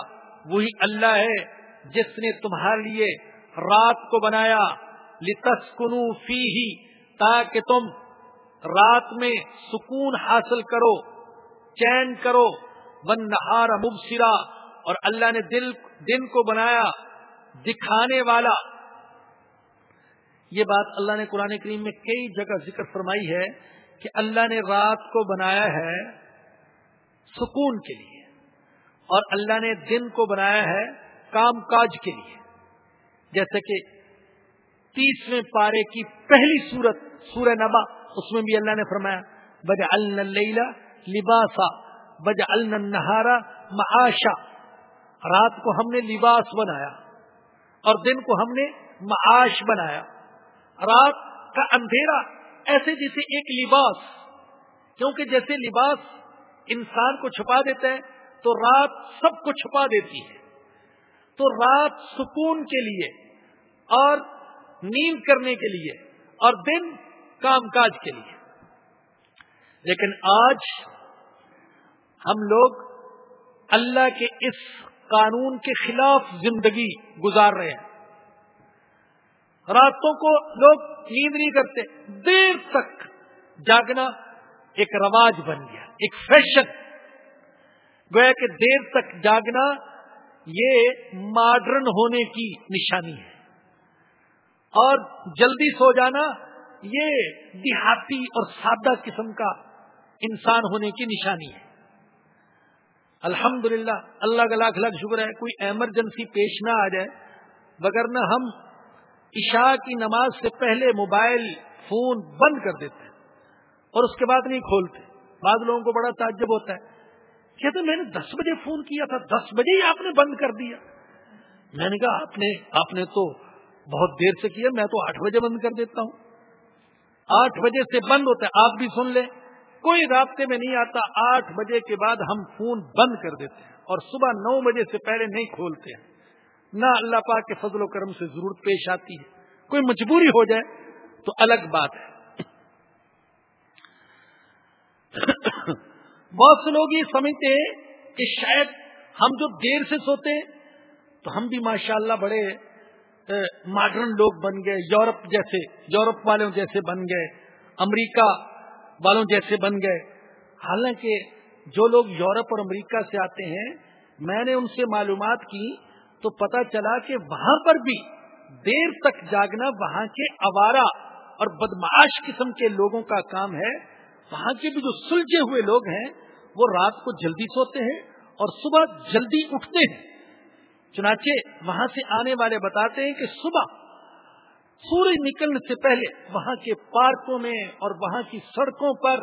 وہی اللہ ہے جس نے تمہارے لیے رات کو بنایا۔ لتسکنو فی تاکہ تم رات میں سکون حاصل کرو، چین کرو ون نہارا مبصرا، اور اللہ نے دل، دن کو بنایا، دکھانے والا۔ یہ بات اللہ نے قرآن کریم میں کئی جگہ ذکر فرمائی ہے کہ اللہ نے رات کو بنایا ہے سکون کے لیے، اور اللہ نے دن کو بنایا ہے کام کاج کے لیے۔ جیسے کہ تیسویں پارے کی پہلی سورت، سورہ نبا، اس میں بھی اللہ نے فرمایا بج اللیلا لباسا بج النہارا معاشا. رات کو ہم نے لباس بنایا اور دن کو ہم نے معاش بنایا۔ رات کا اندھیرا ایسے جیسے ایک لباس، کیونکہ جیسے لباس انسان کو چھپا دیتا ہے، تو رات سب کو چھپا دیتی ہے۔ تو رات سکون کے لیے اور نیند کرنے کے لیے اور دن کام کاج کے لیے۔ لیکن آج ہم لوگ اللہ کے اس قانون کے خلاف زندگی گزار رہے ہیں۔ راتوں کو لوگ نیند نہیں کرتے، دیر تک جاگنا ایک رواج بن گیا، ایک فیشن۔ گویا کہ دیر تک جاگنا یہ ماڈرن ہونے کی نشانی ہے۔ اور جلدی سو جانا، یہ دیہاتی اور سادہ قسم کا انسان ہونے کی نشانی ہے۔ الحمد للہ اللہ کا لاکھ لاکھ شکر ہے، کوئی ایمرجنسی پیش نہ آ جائے۔ بگر نہ ہم عشاء کی نماز سے پہلے موبائل فون بند کر دیتے ہیں اور اس کے بعد نہیں کھولتے۔ بعض لوگوں کو بڑا تعجب ہوتا ہے۔ کہتے میں نے دس بجے فون کیا تھا، دس بجے ہی آپ نے بند کر دیا۔ میں نے کہا، آپ نے آپ نے تو بہت دیر سے کیا، میں تو آٹھ بجے بند کر دیتا ہوں۔ آٹھ بجے سے بند ہوتا ہے، آپ بھی سن لیں۔ کوئی رابطے میں نہیں آتا، آٹھ بجے کے بعد ہم فون بند کر دیتے ہیں اور صبح نو بجے سے پہلے نہیں کھولتے ہیں۔ نہ اللہ پاک کے فضل و کرم سے ضرورت پیش آتی ہے۔ کوئی مجبوری ہو جائے تو الگ بات ہے۔ بہت سے لوگ یہ سمجھتے ہیں کہ شاید ہم جو دیر سے سوتے تو ہم بھی ماشاءاللہ بڑے ماڈرن لوگ بن گئے، یورپ جیسے، یورپ والوں جیسے بن گئے، امریکہ والوں جیسے بن گئے۔ حالانکہ جو لوگ یورپ اور امریکہ سے آتے ہیں، میں نے ان سے معلومات کی تو پتا چلا کہ وہاں پر بھی دیر تک جاگنا وہاں کے اوارا اور بدماش قسم کے لوگوں کا کام ہے۔ وہاں کے بھی جو سلجھے ہوئے لوگ ہیں، وہ رات کو جلدی سوتے ہیں اور صبح جلدی اٹھتے ہیں۔ چنانچہ وہاں سے آنے والے بتاتے ہیں کہ صبح سورج نکلنے سے پہلے وہاں کے پارکوں میں اور وہاں کی سڑکوں پر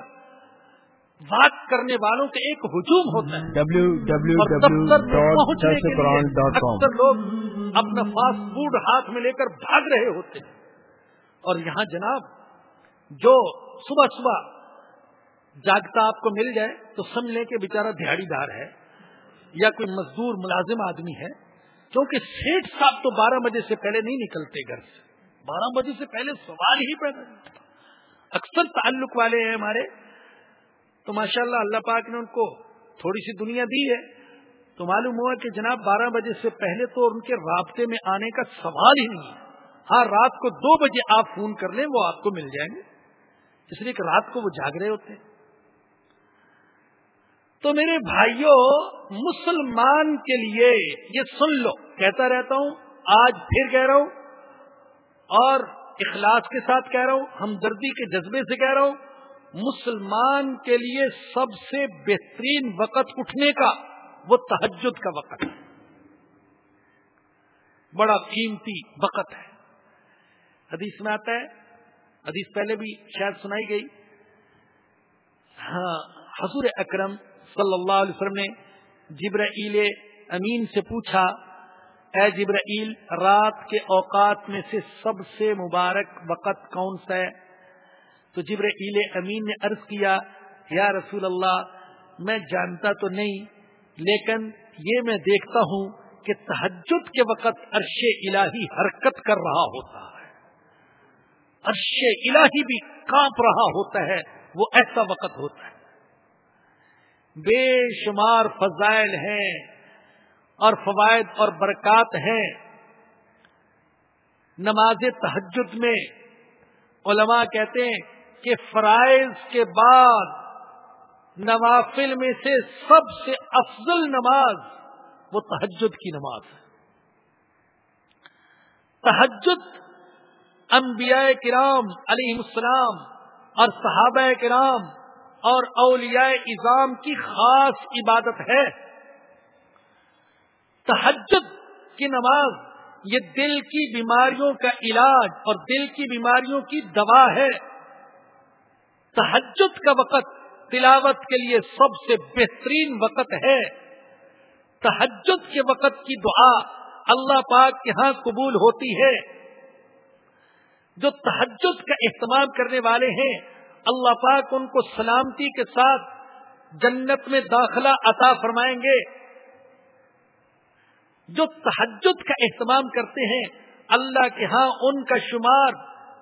بات کرنے والوں کا ایک ہجوم ہوتا ہے۔ اکثر لوگ اپنا فاسٹ فوڈ ہاتھ میں لے کر بھاگ رہے ہوتے ہیں۔ اور یہاں جناب جو صبح صبح جاگتا آپ کو مل جائے تو سمجھ لیں کہ بےچارا دیہڑی دار ہے یا کوئی مزدور ملازم آدمی ہے۔ کیونکہ سیٹ صاحب تو بارہ بجے سے پہلے نہیں نکلتے گھر سے۔ بارہ بجے سے پہلے سوال ہی پیدا اکثر تعلق والے ہیں ہمارے۔ تو ماشاء اللہ اللہ پاک نے ان کو تھوڑی سی دنیا دی ہے۔ تو معلوم ہوا کہ جناب بارہ بجے سے پہلے تو ان کے رابطے میں آنے کا سوال ہی نہیں ہے۔ ہاں رات کو دو بجے آپ فون کر لیں، وہ آپ کو مل جائیں گے۔ اس لیے کہ رات کو وہ جاگ رہے ہوتے ہیں۔ تو میرے بھائیوں مسلمان کے لیے یہ سن لو۔ کہتا رہتا ہوں، آج پھر کہہ رہا ہوں، اور اخلاص کے ساتھ کہہ رہا ہوں، ہمدردی کے جذبے سے کہہ رہا ہوں، مسلمان کے لیے سب سے بہترین وقت اٹھنے کا، وہ تحجد کا وقت ہے۔ بڑا قیمتی وقت ہے۔ حدیث میں آتا ہے، حدیث پہلے بھی شاید سنائی گئی۔ ہاں حضور اکرم صلی اللہ علیہ وسلم نے جبر امین سے پوچھا، اے جبرائیل، رات کے اوقات میں سے سب سے مبارک وقت کون سا ہے؟ تو جبرائیل امین نے عرض کیا، یا رسول اللہ، میں جانتا تو نہیں، لیکن یہ میں دیکھتا ہوں کہ تحجد کے وقت عرش الہی حرکت کر رہا ہوتا ہے۔ عرش الہی بھی کانپ رہا ہوتا ہے، وہ ایسا وقت ہوتا ہے۔ بے شمار فضائل ہیں اور فوائد اور برکات ہیں۔ نماز تحجد میں علماء کہتے ہیں کہ فرائض کے بعد نوافل میں سے سب سے افضل نماز وہ تحجد کی نماز ہے۔ تحجد انبیاء کرام علیہ السلام اور صحابہ کرام اور اولیاء اظام کی خاص عبادت ہے۔ تحجد کی نماز یہ دل کی بیماریوں کا علاج اور دل کی بیماریوں کی دوا ہے۔ تحجد کا وقت تلاوت کے لیے سب سے بہترین وقت ہے۔ تحجد کے وقت کی دعا اللہ پاک کے ہاں قبول ہوتی ہے۔ جو تحجد کا اہتمام کرنے والے ہیں اللہ پاک ان کو سلامتی کے ساتھ جنت میں داخلہ عطا فرمائیں گے۔ جو تحجد کا اہتمام کرتے ہیں، اللہ کے ہاں ان کا شمار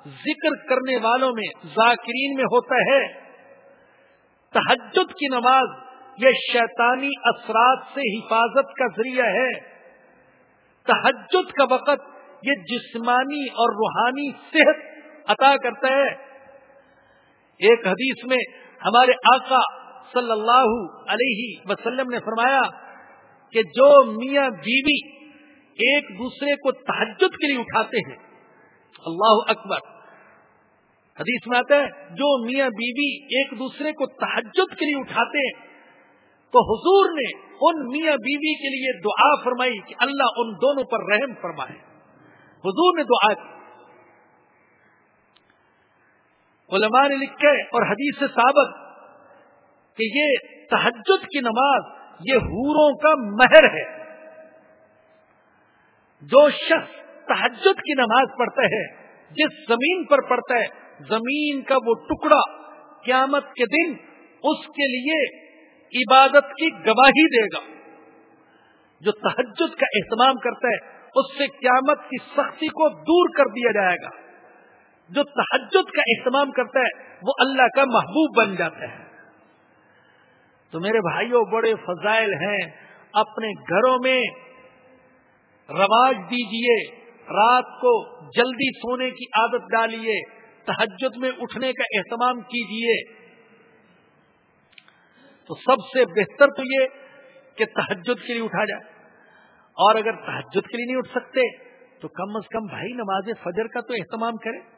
ذکر کرنے والوں میں، ذاکرین میں ہوتا ہے۔ تحجد کی نماز یہ شیطانی اثرات سے حفاظت کا ذریعہ ہے۔ تحجد کا وقت یہ جسمانی اور روحانی صحت عطا کرتا ہے۔ ایک حدیث میں ہمارے آقا صلی اللہ علیہ وسلم نے فرمایا کہ جو میاں بیوی ایک دوسرے کو تحجد کے لیے اٹھاتے ہیں، اللہ اکبر۔ حدیث میں آتا ہے، جو میاں بیوی ایک دوسرے کو تحجد کے لیے اٹھاتے ہیں، تو حضور نے ان میاں بیوی کے لیے دعا فرمائی کہ اللہ ان دونوں پر رحم فرمائے۔ حضور نے دعا کی۔ علماء نے لکھے اور حدیث سے ثابت کہ یہ تحجد کی نماز یہ حوروں کا مہر ہے۔ جو شخص تحجد کی نماز پڑھتا ہے، جس زمین پر پڑھتا ہے، زمین کا وہ ٹکڑا قیامت کے دن اس کے لیے عبادت کی گواہی دے گا۔ جو تحجد کا اہتمام کرتا ہے، اس سے قیامت کی سختی کو دور کر دیا جائے گا۔ جو تحجد کا اہتمام کرتا ہے، وہ اللہ کا محبوب بن جاتا ہے۔ تو میرے بھائیوں بڑے فضائل ہیں۔ اپنے گھروں میں رواج دیجیے، رات کو جلدی سونے کی عادت ڈالیے، تحجد میں اٹھنے کا اہتمام کیجیے۔ تو سب سے بہتر تو یہ کہ تحجد کے لیے اٹھا جائے۔ اور اگر تحجد کے لیے نہیں اٹھ سکتے، تو کم از کم بھائی نماز فجر کا تو اہتمام کرے۔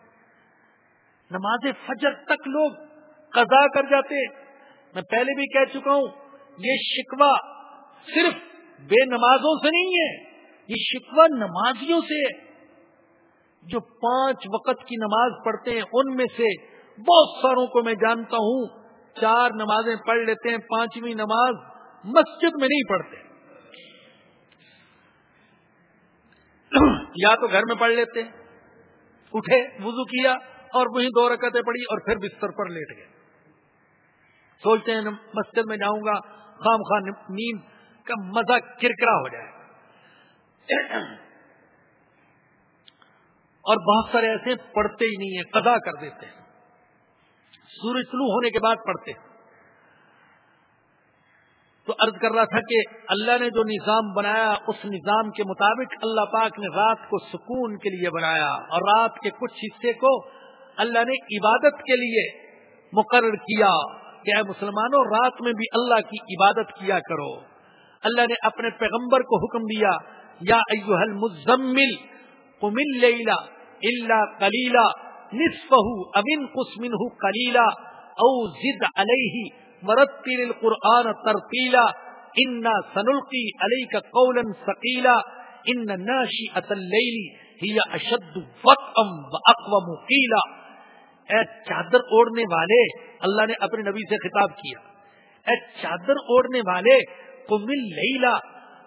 نماز فجر تک لوگ قضا کر جاتے میں پہلے بھی کہہ چکا ہوں، یہ شکوا صرف بے نمازوں سے نہیں ہے، یہ شکوا نمازیوں سے ہے۔ جو پانچ وقت کی نماز پڑھتے ہیں، ان میں سے بہت ساروں کو میں جانتا ہوں، چار نمازیں پڑھ لیتے ہیں، پانچویں نماز مسجد میں نہیں پڑھتے۔ یا تو گھر میں پڑھ لیتے، اٹھے، وضو کیا اور وہی دو رکعتیں پڑھی اور پھر بستر پر لیٹ گئے۔ سوچتے ہیں مسجد میں جاؤں گا، خام خان نیند کا مزہ کرکرا ہو جائے۔ اور بہت سارے ایسے پڑھتے ہی نہیں ہیں، قضا کر دیتے ہیں۔ سورج طلوع ہونے کے بعد پڑھتے ہیں۔ تو عرض کر رہا تھا کہ اللہ نے جو نظام بنایا، اس نظام کے مطابق اللہ پاک نے رات کو سکون کے لیے بنایا اور رات کے کچھ حصے کو اللہ نے عبادت کے لیے مقرر کیا کہ اے مسلمانوں، رات میں بھی اللہ کی عبادت کیا کرو۔ اللہ نے اپنے پیغمبر کو حکم دیا، یا ایوہ المزمل، قم اللیلہ الا قلیلا نصفہ امن قسمنہ قلیلا، او زد علیہ ورتل القرآن ترتیلا انا سنلقی علیک قولا ثقیلا، ان ناشئۃ اللیل ہی اشد وقم واقوم قیلا۔ اے چادر اوڑھنے والے، اللہ نے اپنے نبی سے خطاب کیا۔ اے چادر اوڑھنے والے کو لیلا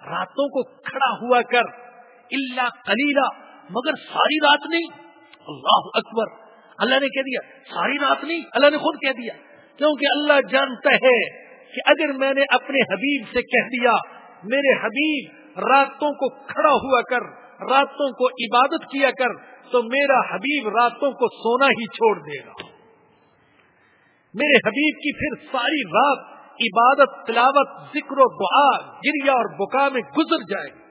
راتوں کو کھڑا ہوا کر اللہ کلیلا مگر ساری رات نہیں۔ اللہ اکبر۔ اللہ نے کہہ دیا، ساری رات نہیں، اللہ نے خود کہہ دیا۔ کیونکہ اللہ جانتا ہے کہ اگر میں نے اپنے حبیب سے کہہ دیا، میرے حبیب راتوں کو کھڑا ہوا کر، راتوں کو عبادت کیا کر تو میرا حبیب راتوں کو سونا ہی چھوڑ دے گا۔ میرے حبیب کی پھر ساری رات عبادت، تلاوت، ذکر و دعا گریا اور بکا میں گزر جائے گی۔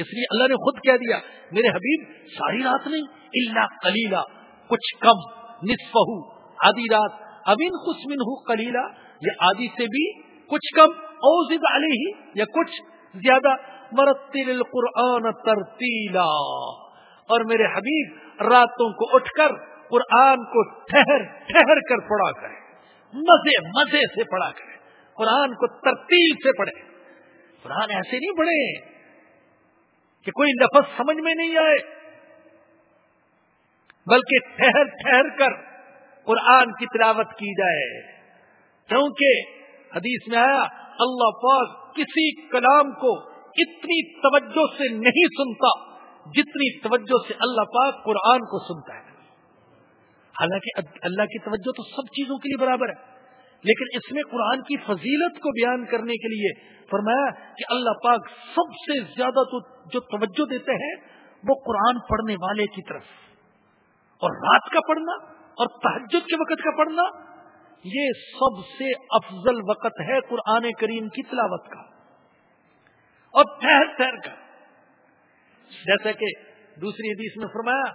اس لیے اللہ نے خود کہہ دیا، میرے حبیب، ساری رات نہیں اللہ کلیلہ کچھ کم نصف آدھی رات۔ ابین خسمن ہوں کلیلہ یا آدھی سے بھی کچھ کم اوزد علی ہی یا کچھ زیادہ۔ مرتل القرآن ترتیلا۔ اور میرے حبیب راتوں کو اٹھ کر قرآن کو ٹھہر ٹھہر کر پڑھا کرے۔ مزے مزے سے پڑھا کرے۔ قرآن کو ترتیب سے پڑھے۔ قرآن ایسے نہیں پڑھے کہ کوئی لفظ سمجھ میں نہیں آئے، بلکہ ٹھہر ٹھہر کر قرآن کی تلاوت کی جائے۔ کیونکہ حدیث میں آیا، اللہ پاک کسی کلام کو اتنی توجہ سے نہیں سنتا۔ جتنی توجہ سے اللہ پاک قرآن کو سنتا ہے۔ حالانکہ اللہ کی توجہ تو سب چیزوں کے لیے برابر ہے۔ لیکن اس میں قرآن کی فضیلت کو بیان کرنے کے لیے فرمایا کہ اللہ پاک سب سے زیادہ تو جو توجہ دیتے ہیں وہ قرآن پڑھنے والے کی طرف۔ اور رات کا پڑھنا اور تحجد کے وقت کا پڑھنا، یہ سب سے افضل وقت ہے قرآن کریم کی تلاوت کا۔ اور ٹھہر ٹھہر کا جیسا کہ دوسری حدیث میں فرمایا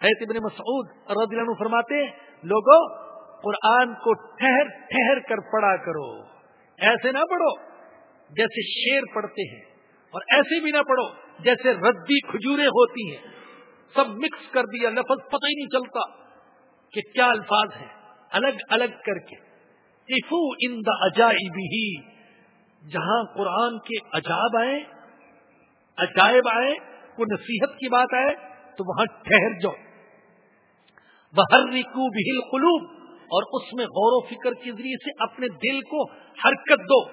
ابن مسعود رضی اللہ عنہ فرماتے لوگوں، قرآن کو ٹھہر ٹھہر کر پڑھا کرو۔ ایسے نہ پڑھو جیسے شیر پڑھتے ہیں، اور ایسے بھی نہ پڑھو جیسے ردی کھجورے ہوتی ہیں۔ سب مکس کر دیا، لفظ پتہ ہی نہیں چلتا کہ کیا الفاظ ہیں۔ الگ الگ کر کے۔ ان دا اجائبی جہاں قرآن کے عجاب آئے عجائب آئے، کو نصیحت کی بات آئے، تو وہاں ٹھہر جاؤ۔ بہر ریکو بہل قلوب اور اس میں غور و فکر کے ذریعے سے اپنے دل کو حرکت دو۔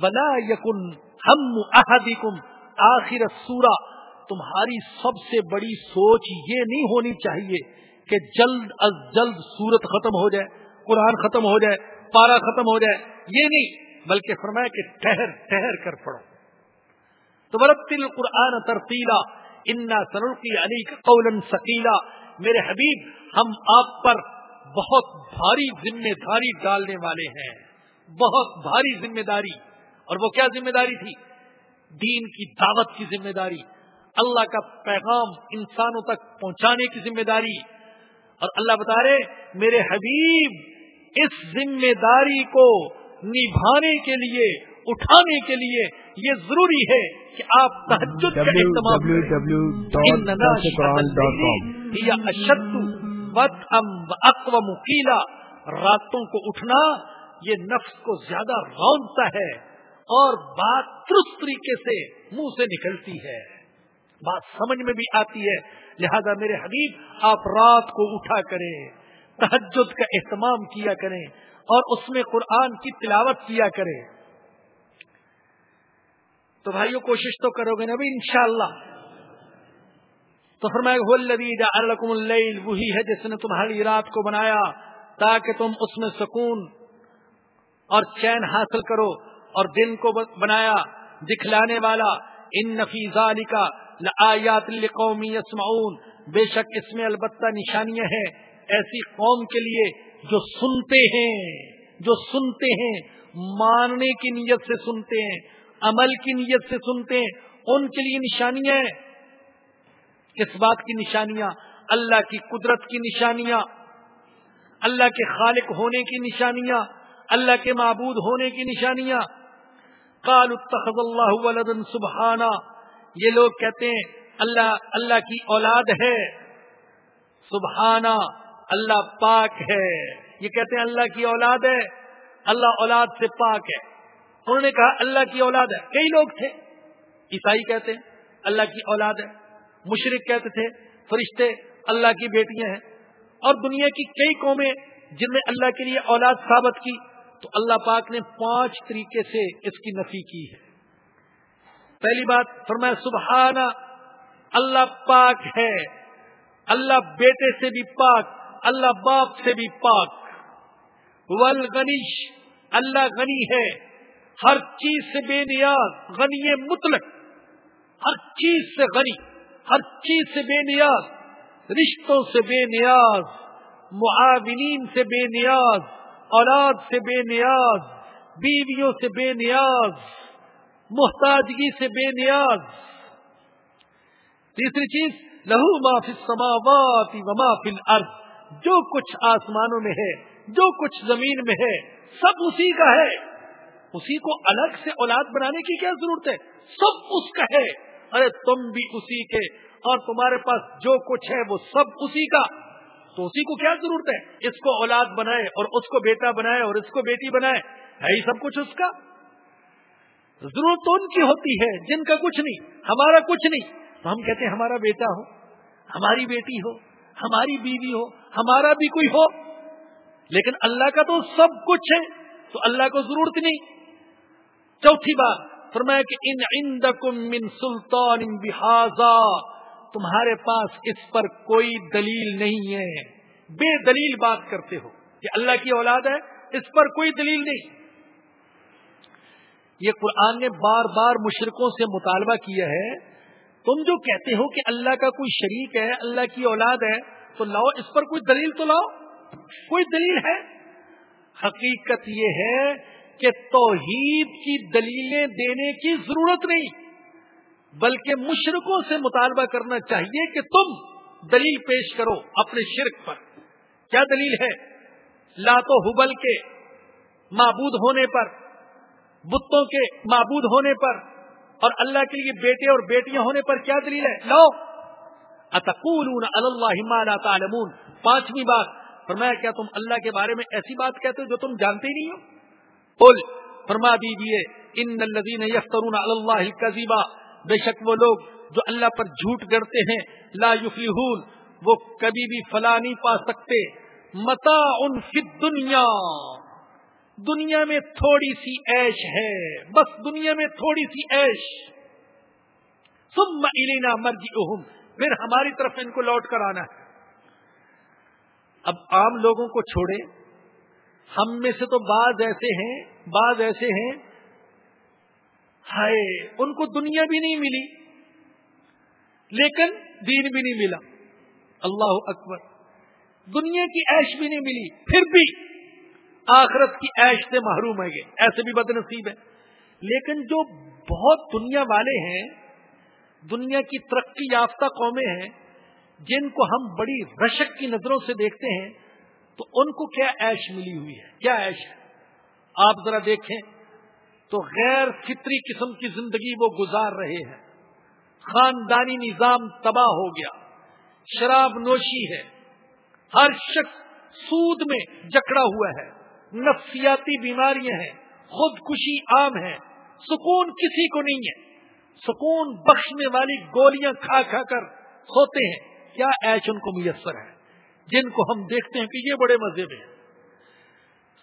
بلا یقن ہم احدکم آخر سورا تمہاری سب سے بڑی سوچ یہ نہیں ہونی چاہیے کہ جلد از جلد سورت ختم ہو جائے، قرآن ختم ہو جائے پارا ختم ہو جائے، یہ نہیں، بلکہ فرمایا کہ ٹھہر ٹھہر کر پڑھو۔ تو برتل قرآن ترتیلا، انا سنلقی علی قول سکیلا میرے حبیب، ہم آپ پر بہت بھاری ذمہ داری ڈالنے والے ہیں۔ بہت بھاری ذمہ داری۔ اور وہ کیا ذمہ داری تھی؟ دین کی دعوت کی ذمہ داری۔ اللہ کا پیغام انسانوں تک پہنچانے کی ذمہ داری۔ اور اللہ بتا رہے میرے حبیب، اس ذمہ داری کو نبھانے کے لیے اٹھانے کے لیے یہ ضروری ہے کہ آپ تحجد کا اہتمام اقوام مکیلا راتوں کو اٹھنا یہ نفس کو زیادہ رونتا ہے اور بات درست طریقے سے منہ سے نکلتی ہے۔ بات سمجھ میں بھی آتی ہے۔ لہذا میرے حبیب آپ رات کو اٹھا کریں تحجد کا اہتمام کیا کریں اور اس میں قرآن کی تلاوت کیا کریں۔ تو بھائیو کوشش تو کرو گے نا بھائی ان شاء اللہ تو اللیل، وہی ہے جس نے تمہاری رات کو بنایا تاکہ تم اس میں سکون اور چین حاصل کرو اور دن کو بنایا، دکھلانے والا۔ ان نفیزہ کا لقومی یسمعون۔ بے شک اس میں البتہ نشانیاں ہیں ایسی قوم کے لیے جو سنتے ہیں، جو سنتے ہیں، ماننے کی نیت سے سنتے ہیں۔ عمل کی نیت سے سنتے ہیں، ان کے لیے نشانیاں ہیں۔ کس بات کی نشانیاں، اللہ کی قدرت کی نشانیاں، اللہ کے خالق ہونے کی نشانیاں، اللہ کے معبود ہونے کی نشانیاں۔ کال اتخذ اللہ ولدن سبحانہ یہ لوگ کہتے ہیں، اللہ اللہ کی اولاد ہے۔ سبحانہ اللہ پاک ہے۔ یہ کہتے ہیں، اللہ کی اولاد ہے۔ اللہ اولاد سے پاک ہے۔ انہوں نے کہا اللہ کی اولاد ہے۔ کئی لوگ تھے۔ عیسائی کہتے ہیں، اللہ کی اولاد ہے۔ مشرق کہتے تھے، فرشتے اللہ کی بیٹیاں ہیں۔ اور دنیا کی کئی قومیں جن نے اللہ کے لیے اولاد ثابت کی، تو اللہ پاک نے پانچ طریقے سے اس کی نفی کی ہے۔ پہلی بات، فرمایا سبحانہ اللہ پاک ہے۔ اللہ بیٹے سے بھی پاک، اللہ باپ سے بھی پاک۔ ول اللہ غنی ہے۔ ہر چیز سے بے نیاز، غنی مطلق۔ ہر چیز سے غنی، ہر چیز سے بے نیاز۔ رشتوں سے بے نیاز، معاونین سے بے نیاز، اولاد سے بے نیاز، بیویوں سے بے نیاز، محتاجگی سے بے نیاز۔ تیسری چیز، لہو ما فی السماوات و ما فی الارض۔ جو کچھ آسمانوں میں ہے، جو کچھ زمین میں ہے، سب اسی کا ہے۔ اسی کو الگ سے اولاد بنانے کی کیا ضرورت ہے؟ سب اس کا ہے۔ ارے تم بھی اسی کے اور تمہارے پاس جو کچھ ہے وہ سب اسی کا۔ تو اسی کو کیا ضرورت ہے؟ اس کو اولاد بنائے اور اس کو بیٹا بنائے اور اس کو بیٹی بنائے۔ ہے ہی سب کچھ اس کا۔ ضرورت تو ان کی ہوتی ہے جن کا کچھ نہیں، ہمارا کچھ نہیں۔ تو ہم کہتے ہیں ہمارا بیٹا ہو، ہماری بیٹی ہو، ہماری بیوی ہو، ہمارا بھی کوئی ہو۔ لیکن اللہ کا تو سب کچھ ہے، تو اللہ کو ضرورت نہیں۔ چوتھی بات، فرمایا کہ ان عندکم من سلطان بحاظا، تمہارے پاس اس پر کوئی دلیل نہیں ہے۔ بے دلیل بات کرتے ہو کہ اللہ کی اولاد ہے، اس پر کوئی دلیل نہیں۔ یہ قرآن نے بار بار مشرقوں سے مطالبہ کیا ہے۔ تم جو کہتے ہو کہ اللہ کا کوئی شریک ہے، اللہ کی اولاد ہے، تو لاؤ اس پر کوئی دلیل تو لاؤ۔ کوئی دلیل ہے۔ حقیقت یہ ہے کہ توحید کی دلیلیں دینے کی ضرورت نہیں، بلکہ مشرقوں سے مطالبہ کرنا چاہیے کہ تم دلیل پیش کرو اپنے شرک پر۔ کیا دلیل ہے؟ لاتو حبل کے معبود ہونے پر، بتوں کے معبود ہونے پر، اور اللہ کے لیے بیٹے اور بیٹیاں ہونے پر کیا دلیل ہے؟ لو اتقولون اللہ لا تعلمون۔ پانچویں بات، فرمایا کیا تم اللہ کے بارے میں ایسی بات کہتے ہو جو تم جانتے ہی نہیں ہو؟ قل، فرما دیجیے ان الذين يفترون على الله الكذبا بے شک وہ لوگ جو اللہ پر جھوٹ گڑتے ہیں، لا یفلحون وہ کبھی بھی فلا نہیں پا سکتے۔ متا ان فی دنیا دنیا میں تھوڑی سی ایش ہے۔ بس دنیا میں تھوڑی سی ایش ثم الینا مرجعہم پھر ہماری طرف ان کو لوٹ کر آنا۔ ہے اب عام لوگوں کو چھوڑے ہم میں سے تو بعض ایسے ہیں، بعض ایسے ہیں۔ ہائے، ان کو دنیا بھی نہیں ملی، لیکن دین بھی نہیں ملا۔ اللہ اکبر۔ دنیا کی عیش بھی نہیں ملی، پھر بھی آخرت کی عیش سے محروم ہے گئے ایسے بھی بد نصیب ہے۔ لیکن جو بہت دنیا والے ہیں، دنیا کی ترقی یافتہ قومیں ہیں، جن کو ہم بڑی رشک کی نظروں سے دیکھتے ہیں تو ان کو کیا عیش ملی ہوئی ہے؟ کیا عیش ہے؟ آپ ذرا دیکھیں تو غیر فطری قسم کی زندگی وہ گزار رہے ہیں۔ خاندانی نظام تباہ ہو گیا۔ شراب نوشی ہے۔ ہر شخص سود میں جکڑا ہوا ہے۔ نفسیاتی بیماریاں ہیں۔ خودکشی عام ہے۔ سکون کسی کو نہیں ہے۔ سکون بخشنے والی گولیاں کھا کھا کر سوتے ہیں۔ کیا ایش ان کو میسر ہے؟ جن کو ہم دیکھتے ہیں کہ یہ بڑے مزے میں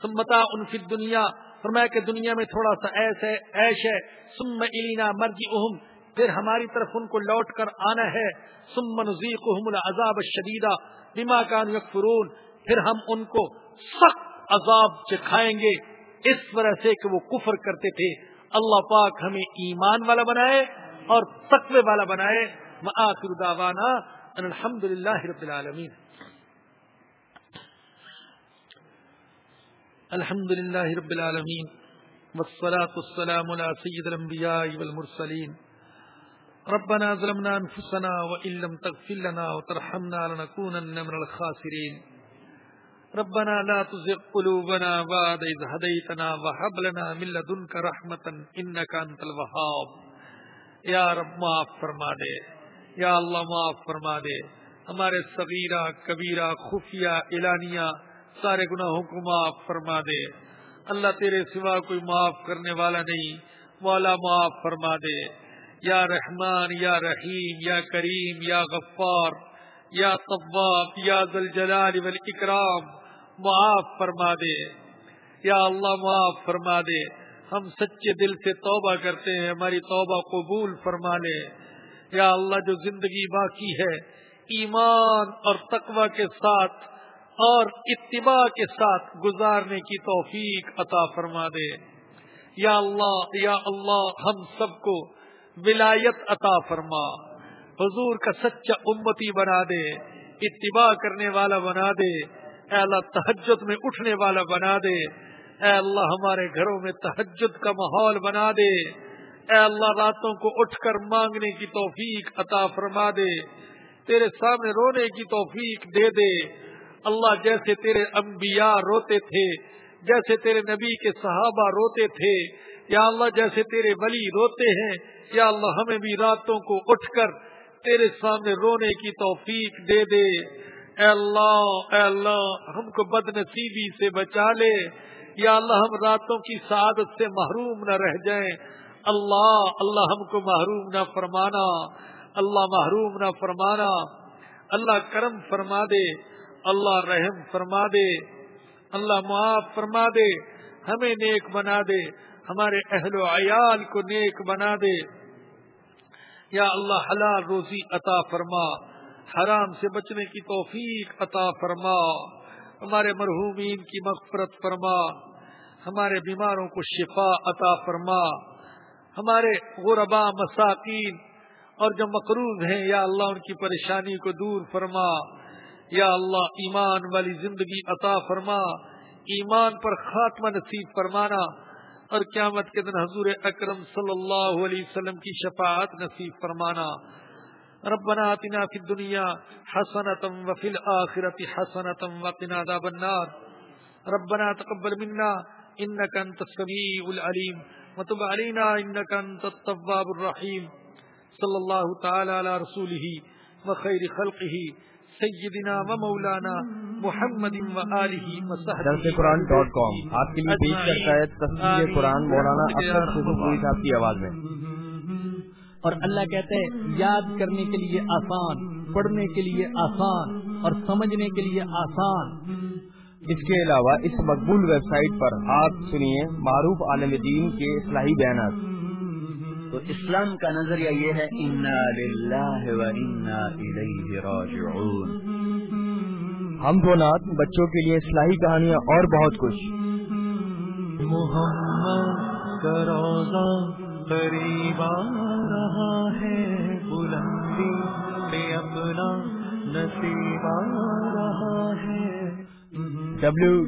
سمتا ان کی دنیا فرمایا کہ دنیا میں تھوڑا سا ایس ہے ایش ہے۔ سم الینا مرجی اہم پھر ہماری طرف ان کو لوٹ کر آنا ہے۔ سمن ذیقہم العذاب الشدیدہ بما کان یکفرون، پھر ہم ان کو سخت عذاب چکھائیں گے۔ اس طرح سے کہ وہ کفر کرتے تھے۔ اللہ پاک ہمیں ایمان والا بنائے اور تقوی والا بنائے۔ وآخر دعوانا ان الحمد للہ رب العالمین۔ الحمد للہ رب العالمین والصلاة والسلام على سید الانبیاء والمرسلین ربنا ظلمنا انفسنا وان لم تغفر لنا وترحمنا لنكونن من الخاسرين. ربنا لا تزغ قلوبنا بعد إذ هديتنا وهب لنا من لدنك رحمة إنك أنت الوهاب. یا رب معاف فرما دے یا اللہ معاف فرما دے. ہمارے صغیرہ، کبیرہ، خفیہ، اعلانیہ سارے گناہوں کو معاف فرما دے۔ اللہ تیرے سوا کوئی معاف کرنے والا نہیں مولا معاف فرما دے۔ یا رحمان، یا رحیم، یا کریم، یا غفار، یا طباب یا ذلجلال والاکرام، معاف فرما دے۔ یا اللہ، معاف فرما دے۔ ہم سچے دل سے توبہ کرتے ہیں، ہماری توبہ قبول فرما لے۔ یا اللہ، جو زندگی باقی ہے، ایمان اور تقوی کے ساتھ اور اتباع کے ساتھ گزارنے کی توفیق عطا فرما دے۔ یا اللہ یا اللہ، ہم سب کو ولایت عطا فرما۔ حضور کا سچا امتی بنا دے، اتباع کرنے والا بنا دے۔ اے اللہ تحجد میں اٹھنے والا بنا دے۔ اے اللہ، ہمارے گھروں میں تحجد کا ماحول بنا دے۔ اے اللہ، راتوں کو اٹھ کر مانگنے کی توفیق عطا فرما دے۔ تیرے سامنے رونے کی توفیق دے دے۔ اللہ جیسے تیرے انبیاء روتے تھے، جیسے تیرے نبی کے صحابہ روتے تھے، یا اللہ جیسے تیرے ولی روتے ہیں، یا اللہ ہمیں بھی راتوں کو اٹھ کر تیرے سامنے رونے کی توفیق دے دے۔ اے اللہ اے اللہ، ہم کو بد نصیبی سے بچا لے۔ یا اللہ، ہم راتوں کی سعادت سے محروم نہ رہ جائیں۔ اللہ اللہ ہم کو محروم نہ فرمانا۔ اللہ محروم نہ فرمانا۔ اللہ کرم فرما دے۔ اللہ رحم فرما دے، اللہ معاف فرما دے، ہمیں نیک بنا دے، ہمارے اہل و عیال کو نیک بنا دے۔ یا اللہ حلال روزی عطا فرما، حرام سے بچنے کی توفیق عطا فرما۔ ہمارے مرحومین کی مغفرت فرما۔ ہمارے بیماروں کو شفا عطا فرما۔ ہمارے غربا مساکین اور جو مقروض ہیں، یا اللہ ان کی پریشانی کو دور فرما۔ یا اللہ، ایمان والی زندگی عطا فرما، ایمان پر خاتمہ نصیب فرمانا اور قیامت کے دن حضور اکرم صلی اللہ علیہ وسلم کی شفاعت نصیب فرمانا۔ ربنا آتنا فی الدنیا حسنتم وفی الآخرت حسنتم وقنا عذاب النار۔ ربنا تقبل منا انك انت السميع العليم وتب علينا انك انت التواب الرحيم صلی اللہ تعالی علی رسوله وخير خلقه سیدنا و مولانا محمد و آلہ و درس قرآن ڈاٹ کام آپ کے لیے پیش کرتا ہے تصویر قرآن مولانا صاحب کی آواز میں. اور اللہ کہتے ہیں یاد کرنے کے لیے آسان پڑھنے کے لیے آسان اور سمجھنے کے لیے آسان. اس کے علاوہ اس مقبول ویب سائٹ پر آپ سنیے معروف عالم دین کے اصلاحی بیانات. تو اسلام کا نظریہ یہ ہے انا للہ و انا الیہ راجعون ہم دو نات بچوں کے لیے اصلاحی کہانیاں اور بہت کچھ۔ محمد کا روزہ قریب آ رہا ہے بلندی پہ اپنا نصیب آ رہا ہے۔ ڈبلو